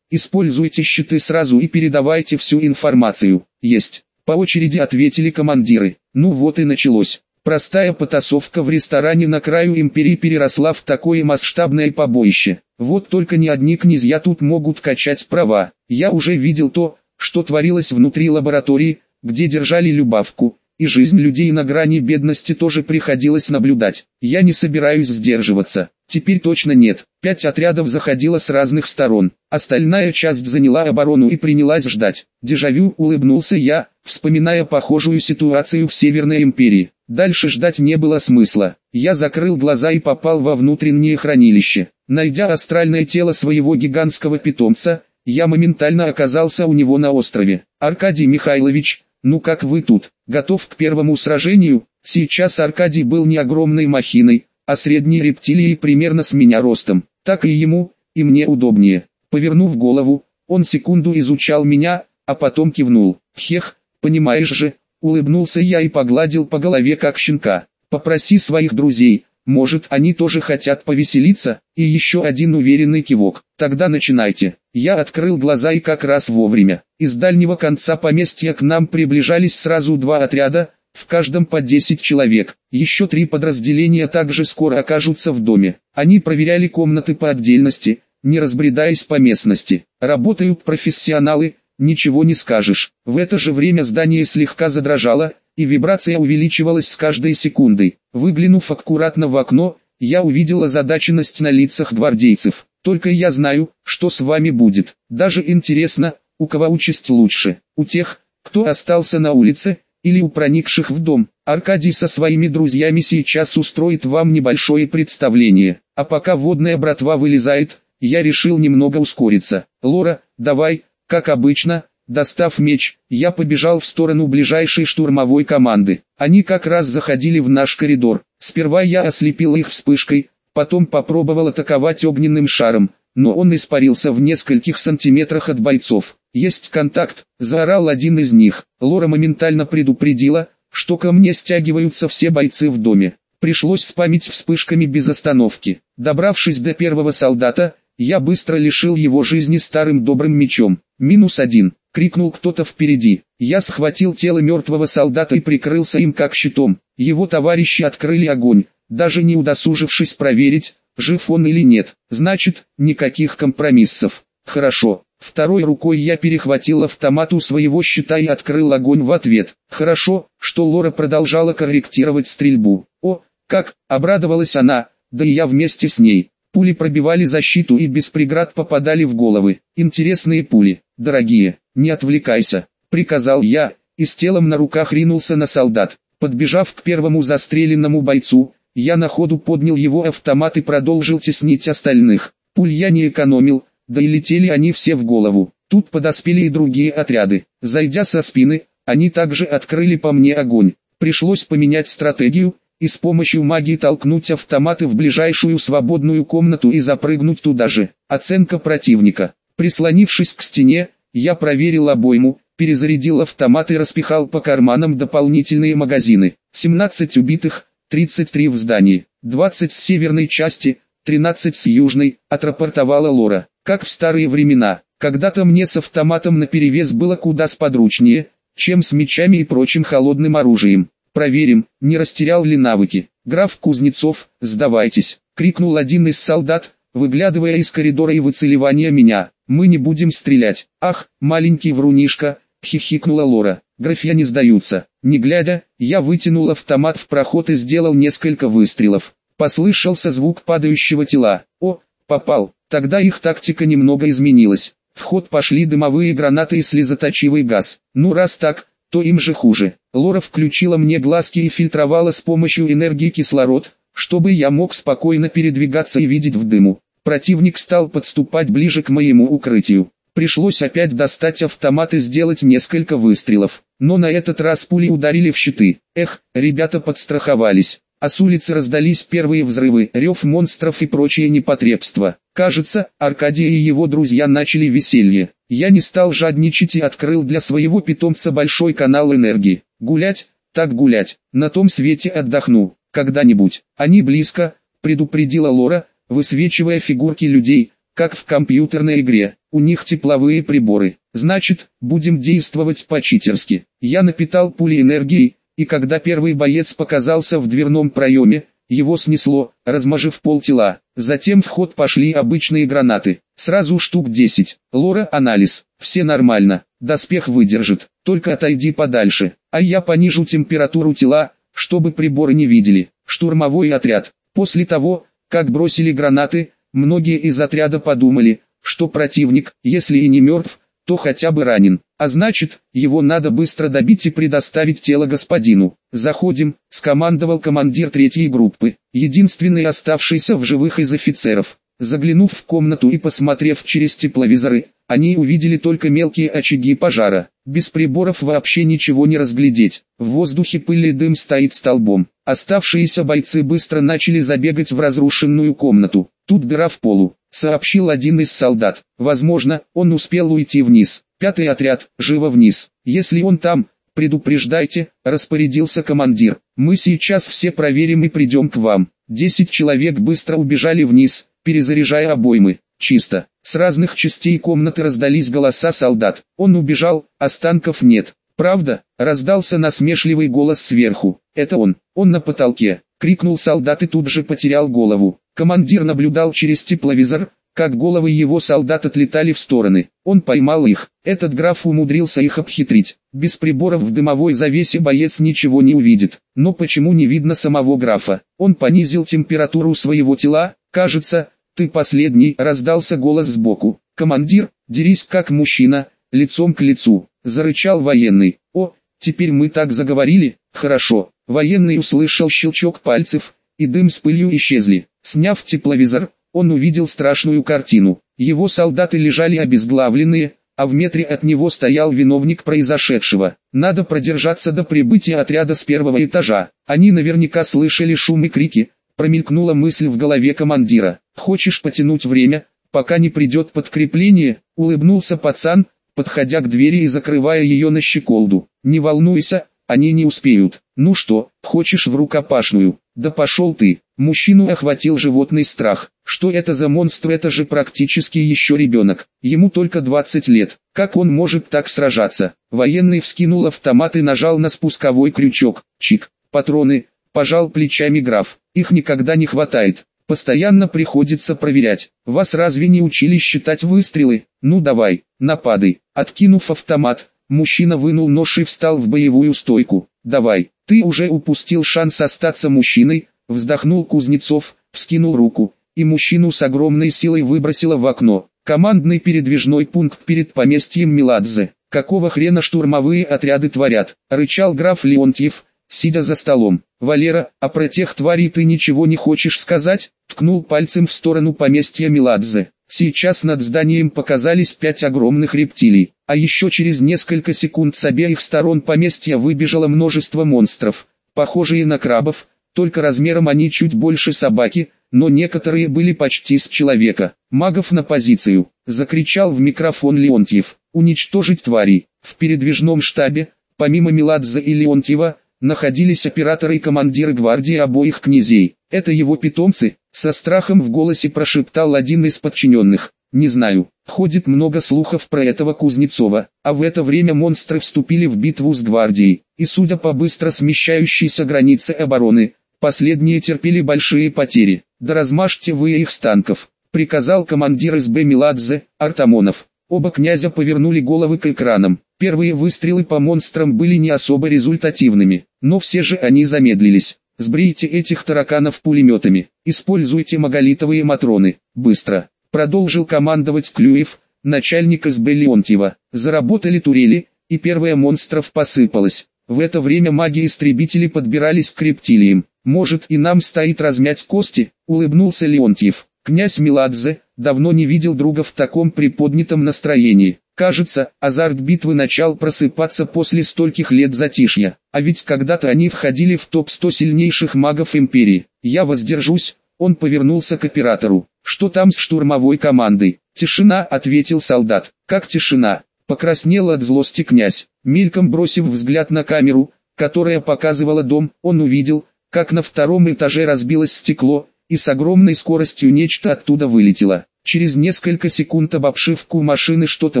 Используйте щиты сразу и передавайте всю информацию. Есть. По очереди ответили командиры. Ну вот и началось. Простая потасовка в ресторане на краю империи переросла в такое масштабное побоище. Вот только не одни князья тут могут качать права. Я уже видел то, что творилось внутри лаборатории, где держали Любавку, и жизнь людей на грани бедности тоже приходилось наблюдать. Я не собираюсь сдерживаться. Теперь точно нет. Пять отрядов заходило с разных сторон. Остальная часть заняла оборону и принялась ждать. Дежавю улыбнулся я, вспоминая похожую ситуацию в Северной империи. Дальше ждать не было смысла. Я закрыл глаза и попал во внутреннее хранилище. Найдя астральное тело своего гигантского питомца, я моментально оказался у него на острове. Аркадий Михайлович, ну как вы тут, готов к первому сражению? Сейчас Аркадий был не огромной махиной, а средней рептилией примерно с меня ростом. Так и ему, и мне удобнее. Повернув голову, он секунду изучал меня, а потом кивнул. Хех, понимаешь же, улыбнулся я и погладил по голове как щенка. Попроси своих друзей, может они тоже хотят повеселиться, и еще один уверенный кивок. Тогда начинайте. Я открыл глаза и как раз вовремя. Из дальнего конца поместья к нам приближались сразу два отряда, в каждом по 10 человек. Еще три подразделения также скоро окажутся в доме. Они проверяли комнаты по отдельности, не разбредаясь по местности. Работают профессионалы, ничего не скажешь. В это же время здание слегка задрожало, и вибрация увеличивалась с каждой секундой. Выглянув аккуратно в окно, я увидел озадаченность на лицах гвардейцев. Только я знаю, что с вами будет. Даже интересно, у кого участь лучше. У тех, кто остался на улице, или у проникших в дом. Аркадий со своими друзьями сейчас устроит вам небольшое представление. А пока водная братва вылезает, я решил немного ускориться. Лора, давай, как обычно, достав меч, я побежал в сторону ближайшей штурмовой команды. Они как раз заходили в наш коридор. Сперва я ослепил их вспышкой, потом попробовал атаковать огненным шаром, но он испарился в нескольких сантиметрах от бойцов. «Есть контакт», — заорал один из них. Лора моментально предупредила, что ко мне стягиваются все бойцы в доме. Пришлось спамить вспышками без остановки. Добравшись до первого солдата, я быстро лишил его жизни старым добрым мечом. «Минус один», — крикнул кто-то впереди. Я схватил тело мертвого солдата и прикрылся им как щитом. Его товарищи открыли огонь, даже не удосужившись проверить, жив он или нет. Значит, никаких компромиссов. Хорошо. Второй рукой я перехватил автомат у своего щита и открыл огонь в ответ. Хорошо, что Лора продолжала корректировать стрельбу. О, как, обрадовалась она, да и я вместе с ней. Пули пробивали защиту и без преград попадали в головы. Интересные пули, дорогие, не отвлекайся, приказал я, и с телом на руках ринулся на солдат. Подбежав к первому застреленному бойцу, я на ходу поднял его автомат и продолжил теснить остальных. Пуль я не экономил, да и летели они все в голову. Тут подоспели и другие отряды. Зайдя со спины, они также открыли по мне огонь. Пришлось поменять стратегию, и с помощью магии толкнуть автоматы в ближайшую свободную комнату и запрыгнуть туда же. Оценка противника. Прислонившись к стене, я проверил обойму, перезарядил автомат и распихал по карманам дополнительные магазины. 17 убитых, 33 в здании, 20 с северной части, 13 с южной, отрапортовала Лора. Как в старые времена, когда-то мне с автоматом наперевес было куда сподручнее, чем с мечами и прочим холодным оружием. Проверим, не растерял ли навыки. Граф Кузнецов, сдавайтесь, крикнул один из солдат, выглядывая из коридора и выцеливания меня. Мы не будем стрелять. Ах, маленький врунишка, хихикнула Лора. Графья не сдаются. Не глядя, я вытянул автомат в проход и сделал несколько выстрелов. Послышался звук падающего тела. О, попал. Тогда их тактика немного изменилась. В ход пошли дымовые гранаты и слезоточивый газ. Ну раз так, то им же хуже. Лора включила мне глазки и фильтровала с помощью энергии кислород, чтобы я мог спокойно передвигаться и видеть в дыму. Противник стал подступать ближе к моему укрытию. Пришлось опять достать автомат и сделать несколько выстрелов. Но на этот раз пули ударили в щиты. Эх, ребята подстраховались. А с улицы раздались первые взрывы, рев монстров и прочие непотребства. Кажется, Аркадий и его друзья начали веселье. Я не стал жадничать и открыл для своего питомца большой канал энергии. Гулять, так гулять, на том свете отдохну, когда-нибудь. Они близко, предупредила Лора, высвечивая фигурки людей, как в компьютерной игре. У них тепловые приборы. Значит, будем действовать по-читерски. Я напитал пули энергией, и когда первый боец показался в дверном проеме, его снесло, размажив пол тела. Затем в ход пошли обычные гранаты. Сразу штук 10. Лора анализ. Все нормально. Доспех выдержит. Только отойди подальше. А я понижу температуру тела, чтобы приборы не видели. Штурмовой отряд. После того, как бросили гранаты, многие из отряда подумали, что противник, если и не мертв, то хотя бы ранен, а значит, его надо быстро добить и предоставить тело господину. «Заходим», — скомандовал командир третьей группы, единственный оставшийся в живых из офицеров. Заглянув в комнату и посмотрев через тепловизоры, они увидели только мелкие очаги пожара. Без приборов вообще ничего не разглядеть. В воздухе пыль и дым стоит столбом. Оставшиеся бойцы быстро начали забегать в разрушенную комнату. Тут дыра в полу, сообщил один из солдат. Возможно, он успел уйти вниз. Пятый отряд, живо вниз. Если он там, предупреждайте, распорядился командир. Мы сейчас все проверим и придем к вам. Десять человек быстро убежали вниз, перезаряжая обоймы. Чисто. С разных частей комнаты раздались голоса солдат. Он убежал, останков нет. Правда, раздался насмешливый голос сверху. Это он, он на потолке. Крикнул солдат и тут же потерял голову. Командир наблюдал через тепловизор, как головы его солдат отлетали в стороны. Он поймал их. Этот граф умудрился их обхитрить. Без приборов в дымовой завесе боец ничего не увидит. Но почему не видно самого графа? Он понизил температуру своего тела. Кажется, ты последний, раздался голос сбоку. Командир, дерись как мужчина, лицом к лицу. Зарычал военный. О, теперь мы так заговорили, хорошо. Военный услышал щелчок пальцев, и дым с пылью исчезли. Сняв тепловизор, он увидел страшную картину. Его солдаты лежали обезглавленные, а в метре от него стоял виновник произошедшего. Надо продержаться до прибытия отряда с первого этажа. Они наверняка слышали шум и крики, промелькнула мысль в голове командира. «Хочешь потянуть время, пока не придет подкрепление?» — улыбнулся пацан, подходя к двери и закрывая ее на щеколду. «Не волнуйся, они не успеют. Ну что, хочешь в рукопашную? Да пошел ты!» Мужчину охватил животный страх. Что это за монстр? Это же практически еще ребенок. Ему только 20 лет. Как он может так сражаться? Военный вскинул автомат и нажал на спусковой крючок. Чик. Патроны. Пожал плечами граф. Их никогда не хватает. Постоянно приходится проверять. Вас разве не учили считать выстрелы? Ну давай, нападай. Откинув автомат, мужчина вынул нож и встал в боевую стойку. Давай, ты уже упустил шанс остаться мужчиной, вздохнул Кузнецов, вскинул руку, и мужчину с огромной силой выбросило в окно. Командный передвижной пункт перед поместьем Меладзе. Какого хрена штурмовые отряды творят? Рычал граф Леонтьев, сидя за столом. «Валера, а про тех тварей ты ничего не хочешь сказать?» Ткнул пальцем в сторону поместья Меладзе. Сейчас над зданием показались пять огромных рептилий, а еще через несколько секунд с обеих сторон поместья выбежало множество монстров, похожие на крабов, только размером они чуть больше собаки, но некоторые были почти с человека. «Магов на позицию!» – закричал в микрофон Леонтьев. «Уничтожить тварей!» В передвижном штабе, помимо Меладзе и Леонтьева, находились операторы и командиры гвардии обоих князей. Это его питомцы, со страхом в голосе прошептал один из подчиненных. Не знаю, ходит много слухов про этого Кузнецова, а в это время монстры вступили в битву с гвардией, и судя по быстро смещающейся границе обороны, последние терпели большие потери. Да размажьте вы их с танков, приказал командир СБ Меладзе, Артамонов. Оба князя повернули головы к экранам. Первые выстрелы по монстрам были не особо результативными, но все же они замедлились. Сбрейте этих тараканов пулеметами, используйте маголитовые матроны, быстро. Продолжил командовать Клюев, начальник СБ Леонтьева. Заработали турели, и первая монстров посыпалась. В это время маги-истребители подбирались к рептилиям. «Может и нам стоит размять кости?» — улыбнулся Леонтьев. Князь Меладзе, давно не видел друга в таком приподнятом настроении. Кажется, азарт битвы начал просыпаться после стольких лет затишья. А ведь когда-то они входили в топ-100 сильнейших магов Империи. Я воздержусь, он повернулся к оператору. Что там с штурмовой командой? Тишина, ответил солдат. Как тишина? Покраснел от злости князь. Мельком бросив взгляд на камеру, которая показывала дом, он увидел, как на втором этаже разбилось стекло, и с огромной скоростью нечто оттуда вылетело. Через несколько секунд об обшивку машины что-то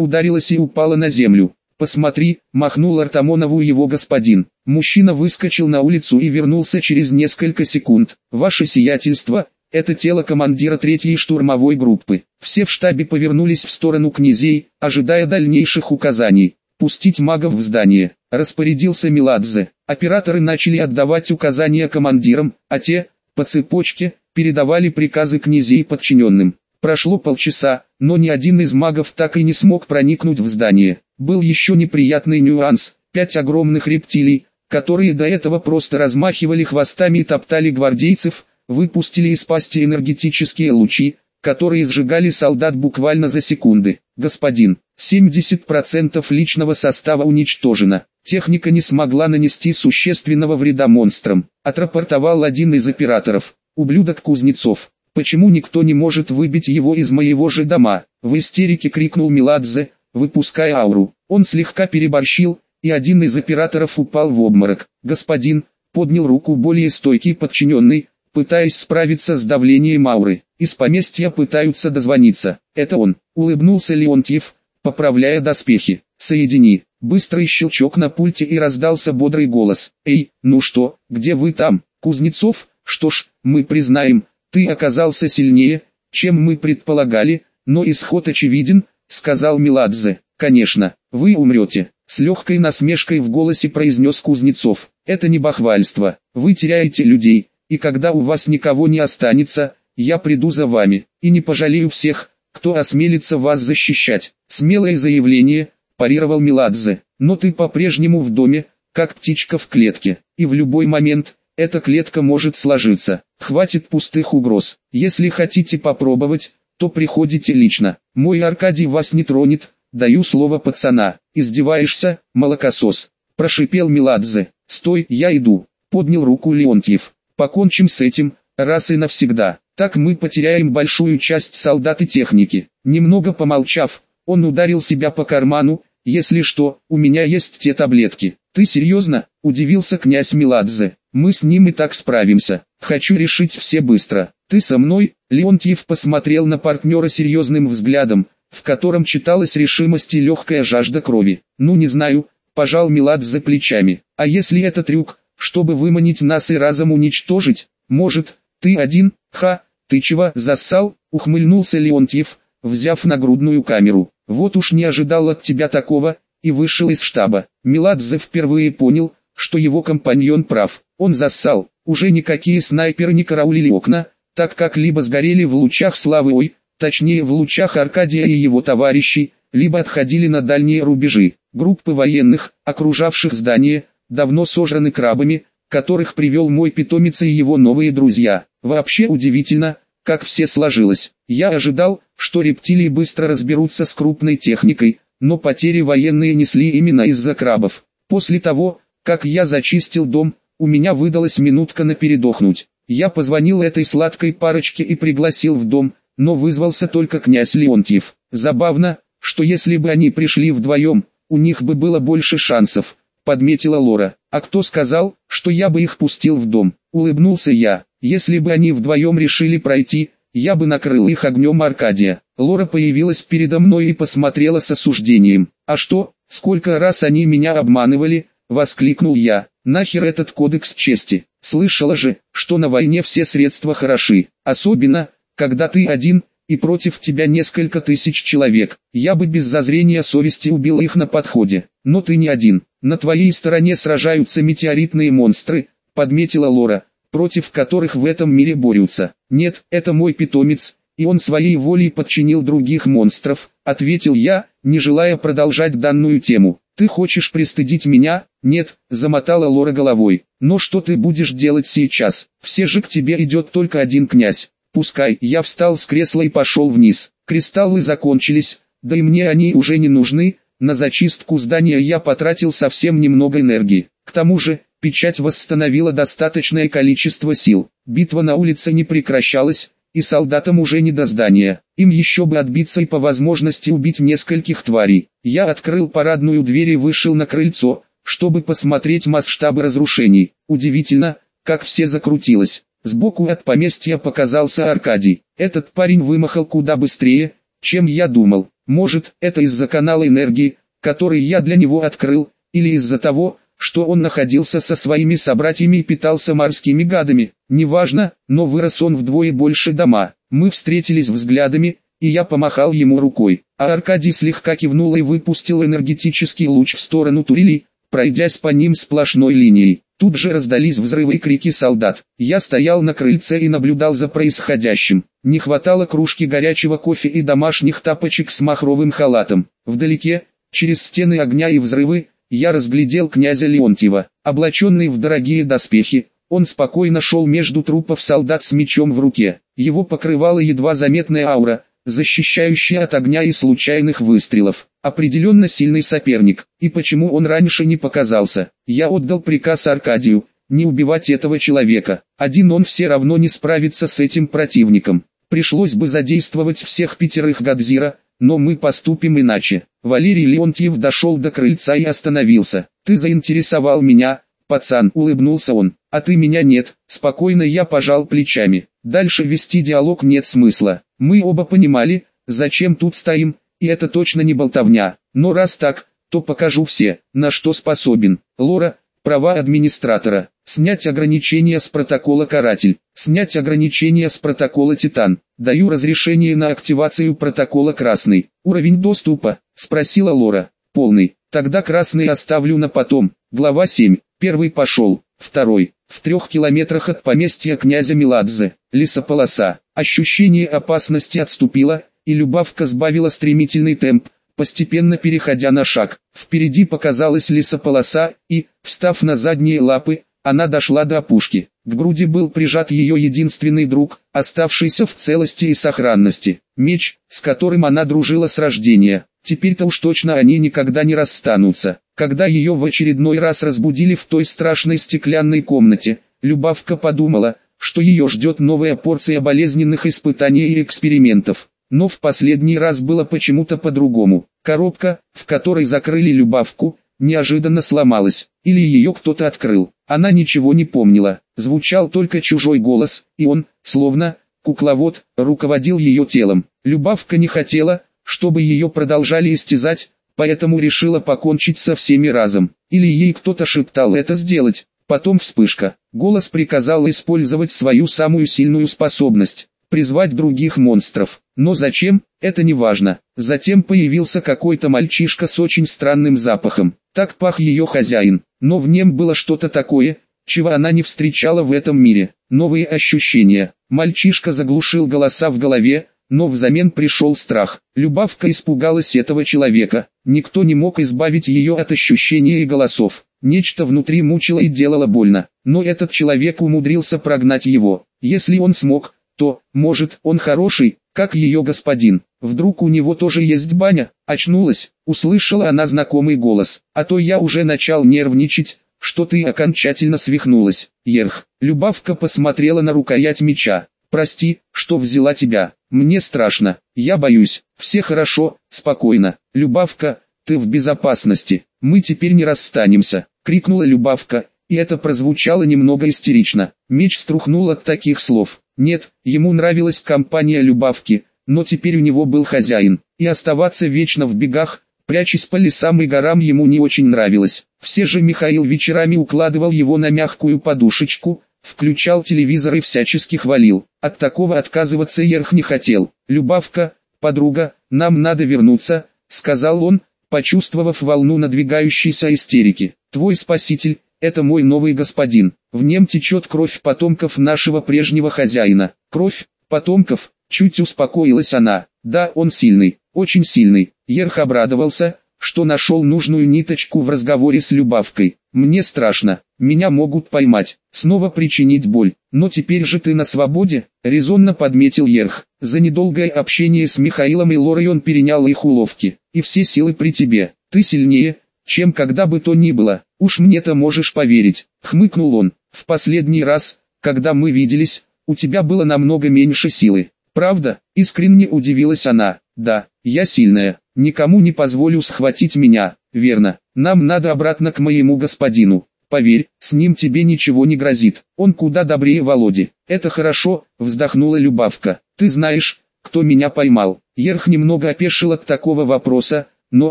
ударилось и упало на землю. «Посмотри», — махнул Артамонову его господин. Мужчина выскочил на улицу и вернулся через несколько секунд. «Ваше сиятельство, это тело командира третьей штурмовой группы. Все в штабе повернулись в сторону князей, ожидая дальнейших указаний. Пустить магов в здание. Распорядился Миладзе. Операторы начали отдавать указания командирам, а те, по цепочке, передавали приказы князей подчиненным. Прошло полчаса, но ни один из магов так и не смог проникнуть в здание. Был еще неприятный нюанс. Пять огромных рептилий, которые до этого просто размахивали хвостами и топтали гвардейцев, выпустили из пасти энергетические лучи, которые сжигали солдат буквально за секунды. Господин, 70% личного состава уничтожено. Техника не смогла нанести существенного вреда монстрам, отрапортовал один из операторов. Ублюдок Кузнецов. Почему никто не может выбить его из моего же дома? В истерике крикнул Миладзе, выпуская ауру. Он слегка переборщил, и один из операторов упал в обморок. Господин, поднял руку более стойкий подчиненный, пытаясь справиться с давлением ауры. Из поместья пытаются дозвониться. Это он, улыбнулся Леонтьев, поправляя доспехи. Соедини. Быстрый щелчок на пульте и раздался бодрый голос. Эй, ну что, где вы там, Кузнецов? Что ж, мы признаем, ты оказался сильнее, чем мы предполагали, но исход очевиден, сказал Миладзе. Конечно, вы умрете. С легкой насмешкой в голосе произнес Кузнецов. Это не бахвальство, вы теряете людей, и когда у вас никого не останется, я приду за вами, и не пожалею всех, кто осмелится вас защищать. Смелое заявление, парировал Миладзе, но ты по-прежнему в доме, как птичка в клетке, и в любой момент, эта клетка может сложиться. Хватит пустых угроз. Если хотите попробовать, то приходите лично. Мой Аркадий вас не тронет, даю слово пацана. Издеваешься, молокосос? Прошипел Миладзе. Стой, я иду. Поднял руку Леонтьев. Покончим с этим, раз и навсегда. Так мы потеряем большую часть солдат и техники. Немного помолчав, он ударил себя по карману, если что, у меня есть те таблетки. Ты серьезно? Удивился князь Миладзе. Мы с ним и так справимся. Хочу решить все быстро. Ты со мной? Леонтьев посмотрел на партнера серьезным взглядом, в котором читалась решимость и легкая жажда крови. Ну не знаю, пожал Миладзе плечами. А если это трюк, чтобы выманить нас и разом уничтожить, может, ты один, ха, ты чего зассал, ухмыльнулся Леонтьев, взяв нагрудную камеру. Вот уж не ожидал от тебя такого, и вышел из штаба. Меладзе впервые понял, что его компаньон прав. Он зассал, уже никакие снайперы не караулили окна, так как либо сгорели в лучах славы ой, точнее в лучах Аркадия и его товарищей, либо отходили на дальние рубежи. Группы военных, окружавших здание, давно сожраны крабами, которых привел мой питомец и его новые друзья. Вообще удивительно, как все сложилось. Я ожидал, что рептилии быстро разберутся с крупной техникой, но потери военные несли именно из-за крабов. После того, как я зачистил дом, у меня выдалась минутка на передохнуть. Я позвонил этой сладкой парочке и пригласил в дом, но вызвался только князь Леонтьев. Забавно, что если бы они пришли вдвоем, у них бы было больше шансов подметила Лора. «А кто сказал, что я бы их пустил в дом?» Улыбнулся я. «Если бы они вдвоем решили пройти, я бы накрыл их огнем Аркадия». Лора появилась передо мной и посмотрела с осуждением. «А что, сколько раз они меня обманывали?» Воскликнул я. «Нахер этот кодекс чести? Слышала же, что на войне все средства хороши. Особенно, когда ты один, и против тебя несколько тысяч человек. Я бы без зазрения совести убил их на подходе. Но ты не один. На твоей стороне сражаются метеоритные монстры, подметила Лора, против которых в этом мире борются. Нет, это мой питомец, и он своей волей подчинил других монстров, ответил я, не желая продолжать данную тему. Ты хочешь пристыдить меня? Нет, замотала Лора головой. Но что ты будешь делать сейчас? Все же к тебе идет только один князь. Пускай, я встал с кресла и пошел вниз. Кристаллы закончились, да и мне они уже не нужны, на зачистку здания я потратил совсем немного энергии. К тому же, печать восстановила достаточное количество сил. Битва на улице не прекращалась, и солдатам уже не до здания. Им еще бы отбиться и по возможности убить нескольких тварей. Я открыл парадную дверь и вышел на крыльцо, чтобы посмотреть масштабы разрушений. Удивительно, как все закрутилось. Сбоку от поместья показался Аркадий. Этот парень вымахал куда быстрее, чем я думал. Может, это из-за канала энергии, который я для него открыл, или из-за того, что он находился со своими собратьями и питался морскими гадами. Неважно, но вырос он вдвое больше дома. Мы встретились взглядами, и я помахал ему рукой. А Аркадий слегка кивнул и выпустил энергетический луч в сторону турелей, пройдясь по ним сплошной линией. Тут же раздались взрывы и крики солдат. Я стоял на крыльце и наблюдал за происходящим. Не хватало кружки горячего кофе и домашних тапочек с махровым халатом. Вдалеке, через стены огня и взрывы, я разглядел князя Леонтьева, облаченный в дорогие доспехи. Он спокойно шел между трупов солдат с мечом в руке. Его покрывала едва заметная аура, защищающая от огня и случайных выстрелов. Определенно сильный соперник, и почему он раньше не показался. Я отдал приказ Аркадию, не убивать этого человека. Один он все равно не справится с этим противником. Пришлось бы задействовать всех пятерых Гадзира, но мы поступим иначе. Валерий Леонтьев дошел до крыльца и остановился. «Ты заинтересовал меня, пацан», — улыбнулся он, — «а ты меня нет». Спокойно я пожал плечами. Дальше вести диалог нет смысла. Мы оба понимали, зачем тут стоим, и это точно не болтовня. Но раз так, то покажу все, на что способен. Лора, права администратора. Снять ограничения с протокола «Каратель». Снять ограничения с протокола «Титан». Даю разрешение на активацию протокола «Красный». Уровень доступа, спросила Лора. Полный. Тогда красный оставлю на потом. Глава 7. Первый пошел. Второй. В трех километрах от поместья князя Меладзе. Лесополоса. Ощущение опасности отступило, и Любавка сбавила стремительный темп, постепенно переходя на шаг. Впереди показалась лесополоса, и, встав на задние лапы, она дошла до опушки. К груди был прижат ее единственный друг, оставшийся в целости и сохранности. Меч, с которым она дружила с рождения. Теперь-то уж точно они никогда не расстанутся. Когда ее в очередной раз разбудили в той страшной стеклянной комнате, Любавка подумала, что ее ждет новая порция болезненных испытаний и экспериментов. Но в последний раз было почему-то по-другому. Коробка, в которой закрыли Любавку, неожиданно сломалась, или ее кто-то открыл. Она ничего не помнила, звучал только чужой голос, и он, словно кукловод, руководил ее телом. Любавка не хотела, чтобы ее продолжали истязать, поэтому решила покончить со всеми разом. Или ей кто-то шептал это сделать. Потом вспышка. Голос приказал использовать свою самую сильную способность призвать других монстров. Но зачем, это не важно. Затем появился какой-то мальчишка с очень странным запахом. Так пах ее хозяин, но в нем было что-то такое, чего она не встречала в этом мире. Новые ощущения. Мальчишка заглушил голоса в голове, но взамен пришел страх. Любавка испугалась этого человека. Никто не мог избавить ее от ощущения и голосов. Нечто внутри мучило и делало больно. Но этот человек умудрился прогнать его. Если он смог, то, может, он хороший, как ее господин. Вдруг у него тоже есть баня? Очнулась, услышала она знакомый голос. А то я уже начал нервничать, что ты окончательно свихнулась. Ерх, Любавка посмотрела на рукоять меча. Прости, что взяла тебя. Мне страшно. Я боюсь. Все хорошо, спокойно. Любавка, ты в безопасности. Мы теперь не расстанемся. Крикнула Любавка, и это прозвучало немного истерично. Меч струхнул от таких слов. Нет, ему нравилась компания Любавки, но теперь у него был хозяин, и оставаться вечно в бегах, прячась по лесам и горам ему не очень нравилось. Все же Михаил вечерами укладывал его на мягкую подушечку, включал телевизор и всячески хвалил. От такого отказываться Ерх не хотел. «Любавка, подруга, нам надо вернуться», — сказал он, почувствовав волну надвигающейся истерики. «Твой спаситель, это мой новый господин. В нем течет кровь потомков нашего прежнего хозяина. Кровь потомков, чуть успокоилась она. Да, он сильный, очень сильный. Ерх обрадовался, что нашел нужную ниточку в разговоре с Любавкой. Мне страшно, меня могут поймать, снова причинить боль. Но теперь же ты на свободе, резонно подметил Ерх. За недолгое общение с Михаилом и Лорой он перенял их уловки. И все силы при тебе. Ты сильнее, чем когда бы то ни было. Уж мне-то можешь поверить, хмыкнул он. В последний раз, когда мы виделись, у тебя было намного меньше силы. Правда? Искренне удивилась она. Да, я сильная, никому не позволю схватить меня, верно. Нам надо обратно к моему господину. Поверь, с ним тебе ничего не грозит. Он куда добрее Володи. Это хорошо, вздохнула Любавка. Ты знаешь, кто меня поймал? Ерх немного опешил от такого вопроса, но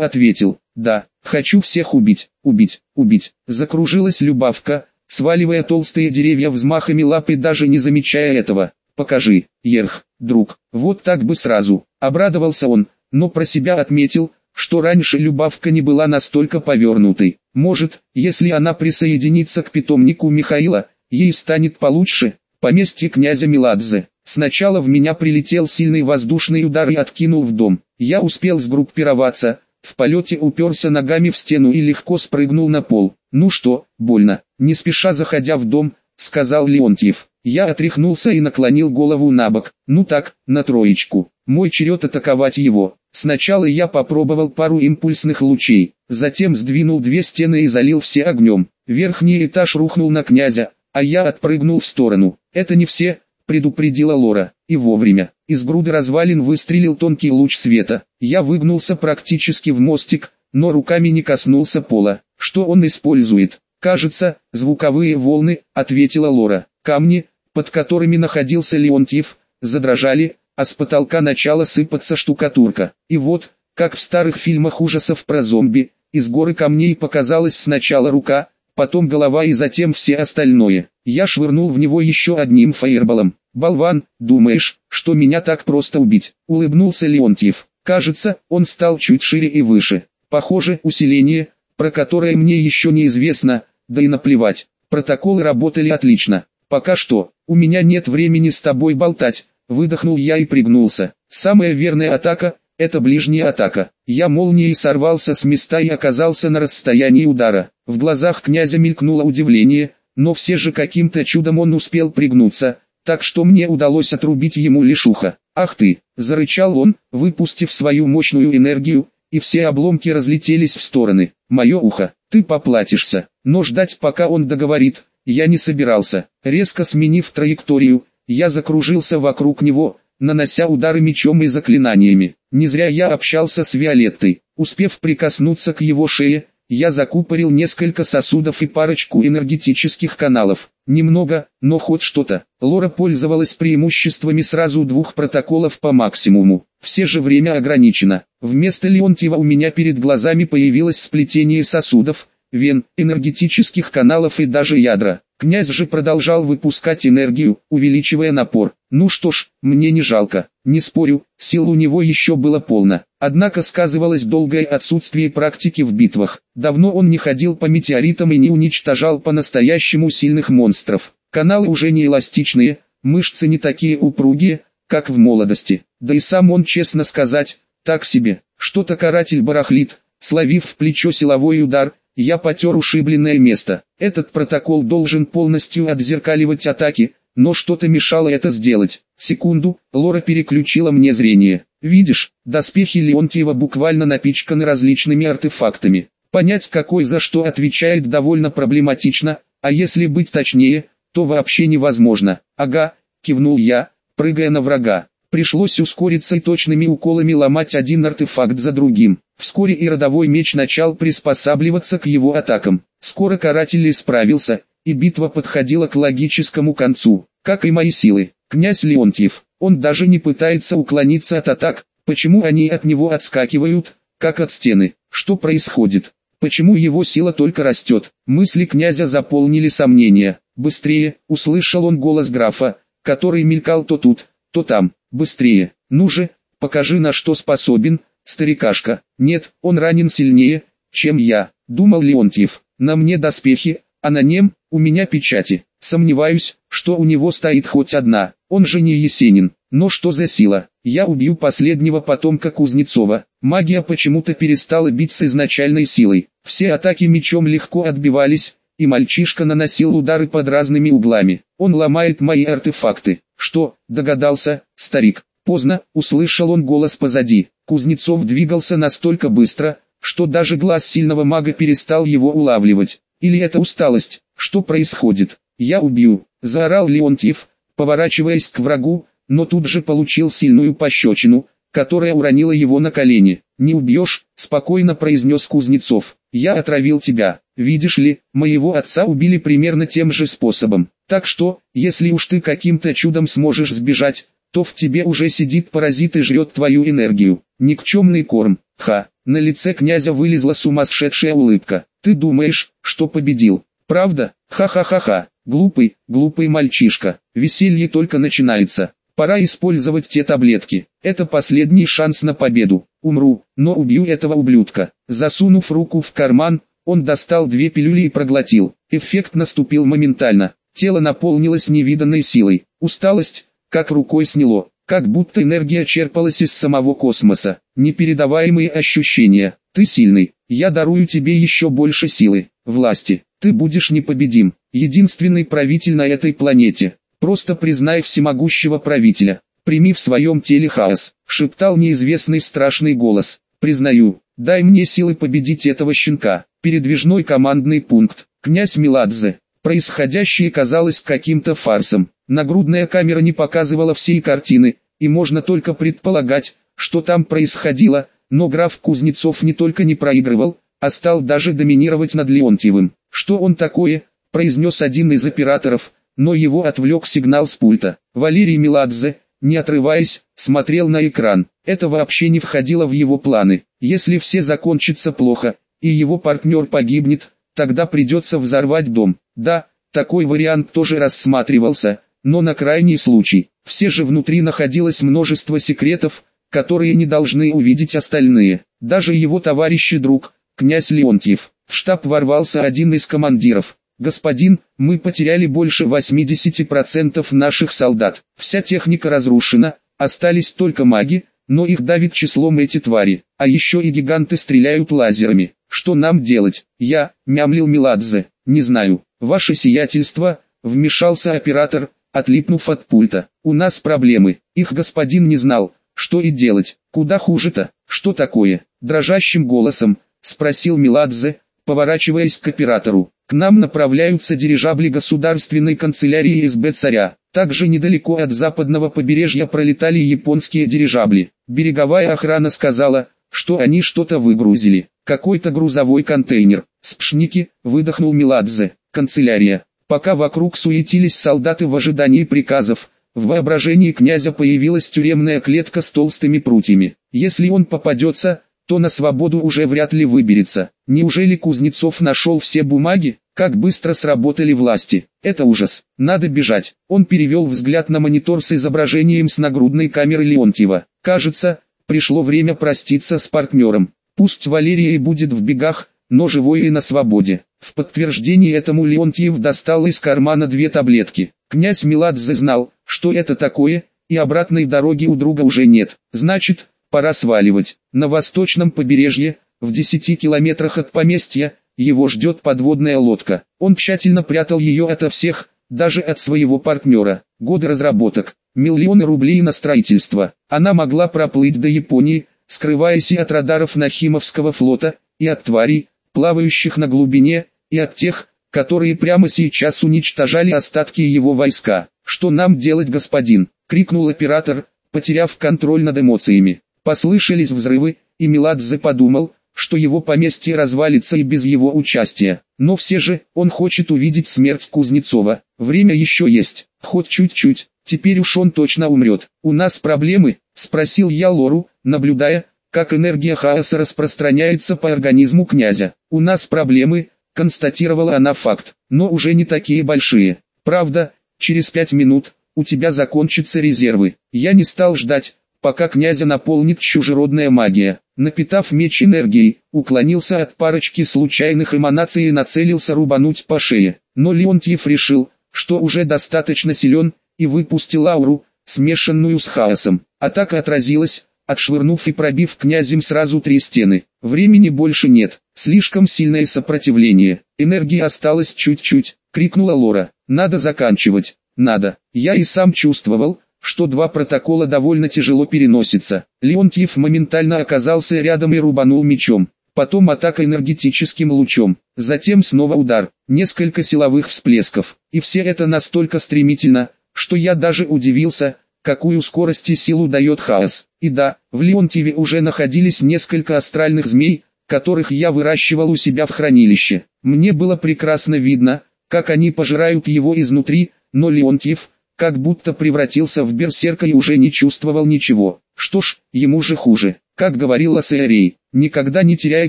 ответил, да, хочу всех убить, убить, убить. Закружилась Любавка, сваливая толстые деревья взмахами лапы даже не замечая этого. Покажи, Ерх, друг, вот так бы сразу. Обрадовался он, но про себя отметил, что раньше Любавка не была настолько повернутой. Может, если она присоединится к питомнику Михаила, ей станет получше. Поместье князя Меладзе. Сначала в меня прилетел сильный воздушный удар и откинул в дом. Я успел сгруппироваться, в полете уперся ногами в стену и легко спрыгнул на пол. «Ну что, больно?» Не спеша заходя в дом, сказал Леонтьев. Я отряхнулся и наклонил голову на бок. Ну так, на троечку. Мой черед атаковать его. Сначала я попробовал пару импульсных лучей, затем сдвинул две стены и залил все огнем. Верхний этаж рухнул на князя, а я отпрыгнул в сторону. Это не все, предупредила Лора, и вовремя. Из груды развалин выстрелил тонкий луч света. Я выгнулся практически в мостик, но руками не коснулся пола. Что он использует? Кажется, звуковые волны, ответила Лора. Камни, под которыми находился Леонтьев, задрожали, а с потолка начала сыпаться штукатурка. И вот, как в старых фильмах ужасов про зомби, из горы камней показалась сначала рука, потом голова и затем все остальное. Я швырнул в него еще одним фаерболом. «Болван, думаешь, что меня так просто убить?» — улыбнулся Леонтьев. Кажется, он стал чуть шире и выше. Похоже, усиление, про которое мне еще неизвестно, да и наплевать. Протоколы работали отлично. Пока что, у меня нет времени с тобой болтать, выдохнул я и пригнулся. Самая верная атака – это ближняя атака. Я молнией сорвался с места и оказался на расстоянии удара. В глазах князя мелькнуло удивление, но все же каким-то чудом он успел пригнуться, так что мне удалось отрубить ему лишь ухо. «Ах ты!» – зарычал он, выпустив свою мощную энергию, и все обломки разлетелись в стороны. «Мое ухо, ты поплатишься!» Но ждать пока он договорит, я не собирался. Резко сменив траекторию, я закружился вокруг него, нанося удары мечом и заклинаниями. Не зря я общался с Виолеттой. Успев прикоснуться к его шее, я закупорил несколько сосудов и парочку энергетических каналов. Немного, но хоть что-то. Лора пользовалась преимуществами сразу двух протоколов по максимуму. Все же время ограничено. Вместо Леонтьева у меня перед глазами появилось сплетение сосудов, вен, энергетических каналов и даже ядра. Князь же продолжал выпускать энергию, увеличивая напор. Ну что ж, мне не жалко, не спорю, сил у него еще было полно. Однако сказывалось долгое отсутствие практики в битвах. Давно он не ходил по метеоритам и не уничтожал по-настоящему сильных монстров. Каналы уже не эластичные, мышцы не такие упругие, как в молодости. Да и сам он, честно сказать, так себе. Что-то каратель барахлит, словив в плечо силовой удар, я потер ушибленное место. Этот протокол должен полностью отзеркаливать атаки, но что-то мешало это сделать. Секунду, Лора переключила мне зрение. Видишь, доспехи Леонтьева буквально напичканы различными артефактами. Понять какой за что отвечает довольно проблематично, а если быть точнее, то вообще невозможно. Ага, кивнул я, прыгая на врага. Пришлось ускориться и точными уколами ломать один артефакт за другим. Вскоре и родовой меч начал приспосабливаться к его атакам. Скоро каратель исправился, и битва подходила к логическому концу, как и мои силы. Князь Леонтьев, он даже не пытается уклониться от атак, почему они от него отскакивают, как от стены, что происходит, почему его сила только растет. Мысли князя заполнили сомнения. Быстрее, услышал он голос графа, который мелькал то тут, то там. Быстрее, ну же, покажи на что способен, старикашка. Нет, он ранен сильнее, чем я, думал Леонтьев. На мне доспехи, а на нем, у меня печати. Сомневаюсь, что у него стоит хоть одна, он же не Есенин. Но что за сила? Я убью последнего потомка Кузнецова. Магия почему-то перестала бить с изначальной силой. Все атаки мечом легко отбивались, и мальчишка наносил удары под разными углами. Он ломает мои артефакты. Что, догадался, старик? Поздно, услышал он голос позади. Кузнецов двигался настолько быстро, что даже глаз сильного мага перестал его улавливать. Или это усталость? Что происходит? Я убью, заорал Леонтьев, поворачиваясь к врагу, но тут же получил сильную пощечину, которая уронила его на колени. «Не убьешь», — спокойно произнес Кузнецов. «Я отравил тебя. Видишь ли, моего отца убили примерно тем же способом. Так что, если уж ты каким-то чудом сможешь сбежать, то в тебе уже сидит паразит и жрет твою энергию. Никчемный корм. Ха!» На лице князя вылезла сумасшедшая улыбка. «Ты думаешь, что победил? Правда? Ха-ха-ха-ха! Глупый, глупый мальчишка. Веселье только начинается. Пора использовать те таблетки. Это последний шанс на победу. Умру, но убью этого ублюдка. Засунув руку в карман, он достал две пилюли и проглотил. Эффект наступил моментально. Тело наполнилось невиданной силой. Усталость, как рукой сняло, как будто энергия черпалась из самого космоса. Непередаваемые ощущения. Ты сильный, я дарую тебе еще больше силы, власти. Ты будешь непобедим, единственный правитель на этой планете. Просто признай всемогущего правителя. Прими в своем теле хаос, шептал неизвестный страшный голос. Признаю, дай мне силы победить этого щенка. Передвижной командный пункт. Князь Миладзе. Происходящее казалось каким-то фарсом. Нагрудная камера не показывала всей картины, и можно только предполагать, что там происходило, но граф Кузнецов не только не проигрывал, а стал даже доминировать над Леонтьевым. «Что он такое?» – произнес один из операторов – но его отвлек сигнал с пульта. Валерий Меладзе, не отрываясь, смотрел на экран. Это вообще не входило в его планы. Если все закончится плохо, и его партнер погибнет, тогда придется взорвать дом. Да, такой вариант тоже рассматривался, но на крайний случай. Все же внутри находилось множество секретов, которые не должны увидеть остальные. Даже его товарищ и друг, князь Леонтьев. В штаб ворвался один из командиров. «Господин, мы потеряли больше 80% наших солдат. Вся техника разрушена, остались только маги, но их давит числом эти твари. А еще и гиганты стреляют лазерами. Что нам делать? Я, мямлил Меладзе, не знаю. Ваше сиятельство, вмешался оператор, отлипнув от пульта. У нас проблемы. Их господин не знал, что и делать. Куда хуже-то? Что такое? Дрожащим голосом, спросил Меладзе, поворачиваясь к оператору. К нам направляются дирижабли государственной канцелярии СБ царя. Также недалеко от западного побережья пролетали японские дирижабли. Береговая охрана сказала, что они что-то выгрузили. Какой-то грузовой контейнер. Спшники, выдохнул Миладзе. Канцелярия. Пока вокруг суетились солдаты в ожидании приказов, в воображении князя появилась тюремная клетка с толстыми прутьями. Если он попадется, то на свободу уже вряд ли выберется. Неужели Кузнецов нашел все бумаги? Как быстро сработали власти. Это ужас. Надо бежать. Он перевел взгляд на монитор с изображением с нагрудной камеры Леонтьева. Кажется, пришло время проститься с партнером. Пусть Валерия и будет в бегах, но живой и на свободе. В подтверждение этому Леонтьев достал из кармана две таблетки. Князь Меладзе знал, что это такое, и обратной дороги у друга уже нет. Значит, пора сваливать. На восточном побережье, в 10 километрах от поместья, его ждет подводная лодка. Он тщательно прятал ее ото всех, даже от своего партнера. Годы разработок, миллионы рублей на строительство. Она могла проплыть до Японии, скрываясь и от радаров Нахимовского флота, и от тварей, плавающих на глубине, и от тех, которые прямо сейчас уничтожали остатки его войска. «Что нам делать, господин?» — крикнул оператор, потеряв контроль над эмоциями. Послышались взрывы, и Меладзе подумал, что его поместье развалится и без его участия. Но все же, он хочет увидеть смерть Кузнецова. Время еще есть, хоть чуть-чуть, теперь уж он точно умрет. «У нас проблемы?» – спросил я Лору, наблюдая, как энергия хаоса распространяется по организму князя. «У нас проблемы», – констатировала она факт, но уже не такие большие. Правда, через пять минут, у тебя закончатся резервы. Я не стал ждать, пока князя наполнит чужеродная магия. Напитав меч энергией, уклонился от парочки случайных эманаций и нацелился рубануть по шее. Но Леонтьев решил, что уже достаточно силен, и выпустил ауру, смешанную с хаосом. Атака отразилась, отшвырнув и пробив князем сразу три стены. Времени больше нет, слишком сильное сопротивление. Энергии осталось чуть-чуть, крикнула Лора. Надо заканчивать, надо. Я и сам чувствовал, что два протокола довольно тяжело переносятся. Леонтьев моментально оказался рядом и рубанул мечом. Потом атака энергетическим лучом. Затем снова удар. Несколько силовых всплесков. И все это настолько стремительно, что я даже удивился, какую скорость и силу дает хаос. И да, в Леонтьеве уже находились несколько астральных змей, которых я выращивал у себя в хранилище. Мне было прекрасно видно, как они пожирают его изнутри, но Леонтьев, как будто превратился в берсерка и уже не чувствовал ничего. Что ж, ему же хуже. Как говорил Асеарей, никогда не теряя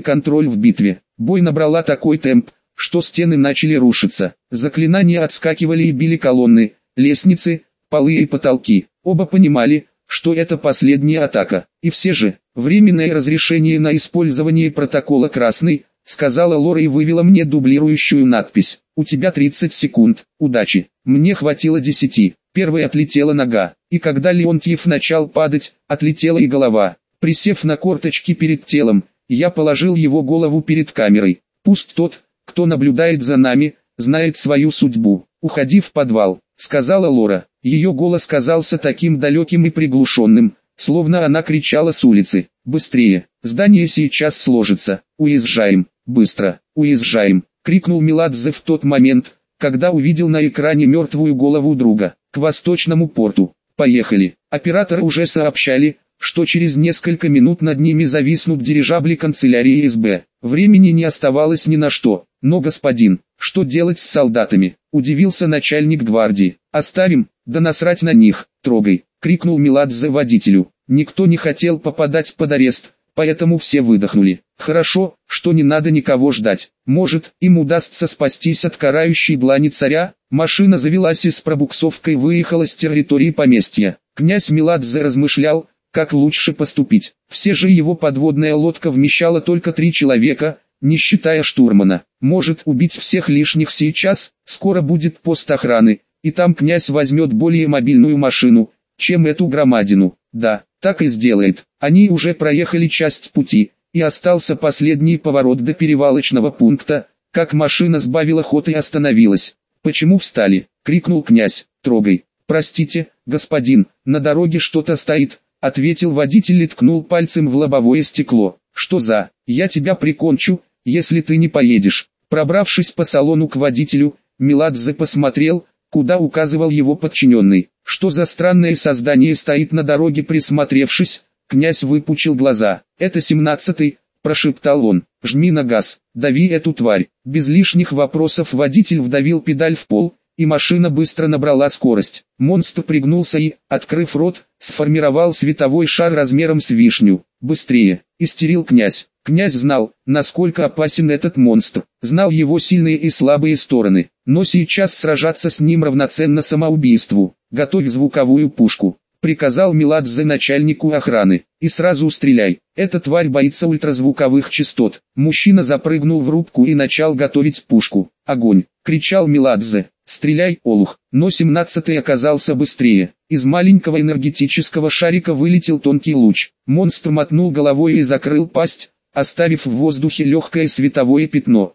контроль в битве. Бой набрала такой темп, что стены начали рушиться. Заклинания отскакивали и били колонны, лестницы, полы и потолки. Оба понимали, что это последняя атака. И все же, временное разрешение на использование протокола «Красный», сказала Лора и вывела мне дублирующую надпись. «У тебя 30 секунд, удачи». Мне хватило 10. Первой отлетела нога, и когда Леонтьев начал падать, отлетела и голова. Присев на корточки перед телом, я положил его голову перед камерой. Пусть тот, кто наблюдает за нами, знает свою судьбу. «Уходи в подвал», — сказала Лора. Ее голос казался таким далеким и приглушенным, словно она кричала с улицы. «Быстрее! Здание сейчас сложится! Уезжаем! Быстро! Уезжаем!» — крикнул Меладзе в тот момент, когда увидел на экране мертвую голову друга. «К восточному порту! Поехали!» Операторы уже сообщали, что через несколько минут над ними зависнут дирижабли канцелярии СБ. Времени не оставалось ни на что. Но господин, что делать с солдатами? Удивился начальник гвардии. Оставим, да насрать на них, трогай, крикнул Меладзе водителю. Никто не хотел попадать под арест, поэтому все выдохнули. Хорошо, что не надо никого ждать. Может, им удастся спастись от карающей длани царя? Машина завелась и с пробуксовкой выехала с территории поместья. Князь Меладзе размышлял, как лучше поступить. Все же его подводная лодка вмещала только три человека, не считая штурмана. Может убить всех лишних сейчас, скоро будет пост охраны, и там князь возьмет более мобильную машину, чем эту громадину. Да, так и сделает. Они уже проехали часть пути, и остался последний поворот до перевалочного пункта, как машина сбавила ход и остановилась. «Почему встали?» — крикнул князь. «Трогай». «Простите, господин, на дороге что-то стоит, ответил водитель и ткнул пальцем в лобовое стекло. «Что за? Я тебя прикончу, если ты не поедешь». Пробравшись по салону к водителю, Меладзе посмотрел, куда указывал его подчиненный. Что за странное создание стоит на дороге присмотревшись, князь выпучил глаза. «Это семнадцатый», прошептал он. «Жми на газ, дави эту тварь». Без лишних вопросов водитель вдавил педаль в пол, и машина быстро набрала скорость. Монстр пригнулся и, открыв рот, сформировал световой шар размером с вишню. «Быстрее!» – истерил князь. Князь знал, насколько опасен этот монстр, знал его сильные и слабые стороны, но сейчас сражаться с ним равноценно самоубийству. «Готовь звуковую пушку», – приказал Меладзе начальнику охраны, – «и сразу стреляй, эта тварь боится ультразвуковых частот». Мужчина запрыгнул в рубку и начал готовить пушку. «Огонь!» – кричал Меладзе. «Стреляй, Олух!» Но семнадцатый оказался быстрее. Из маленького энергетического шарика вылетел тонкий луч. Монстр мотнул головой и закрыл пасть, оставив в воздухе легкое световое пятно.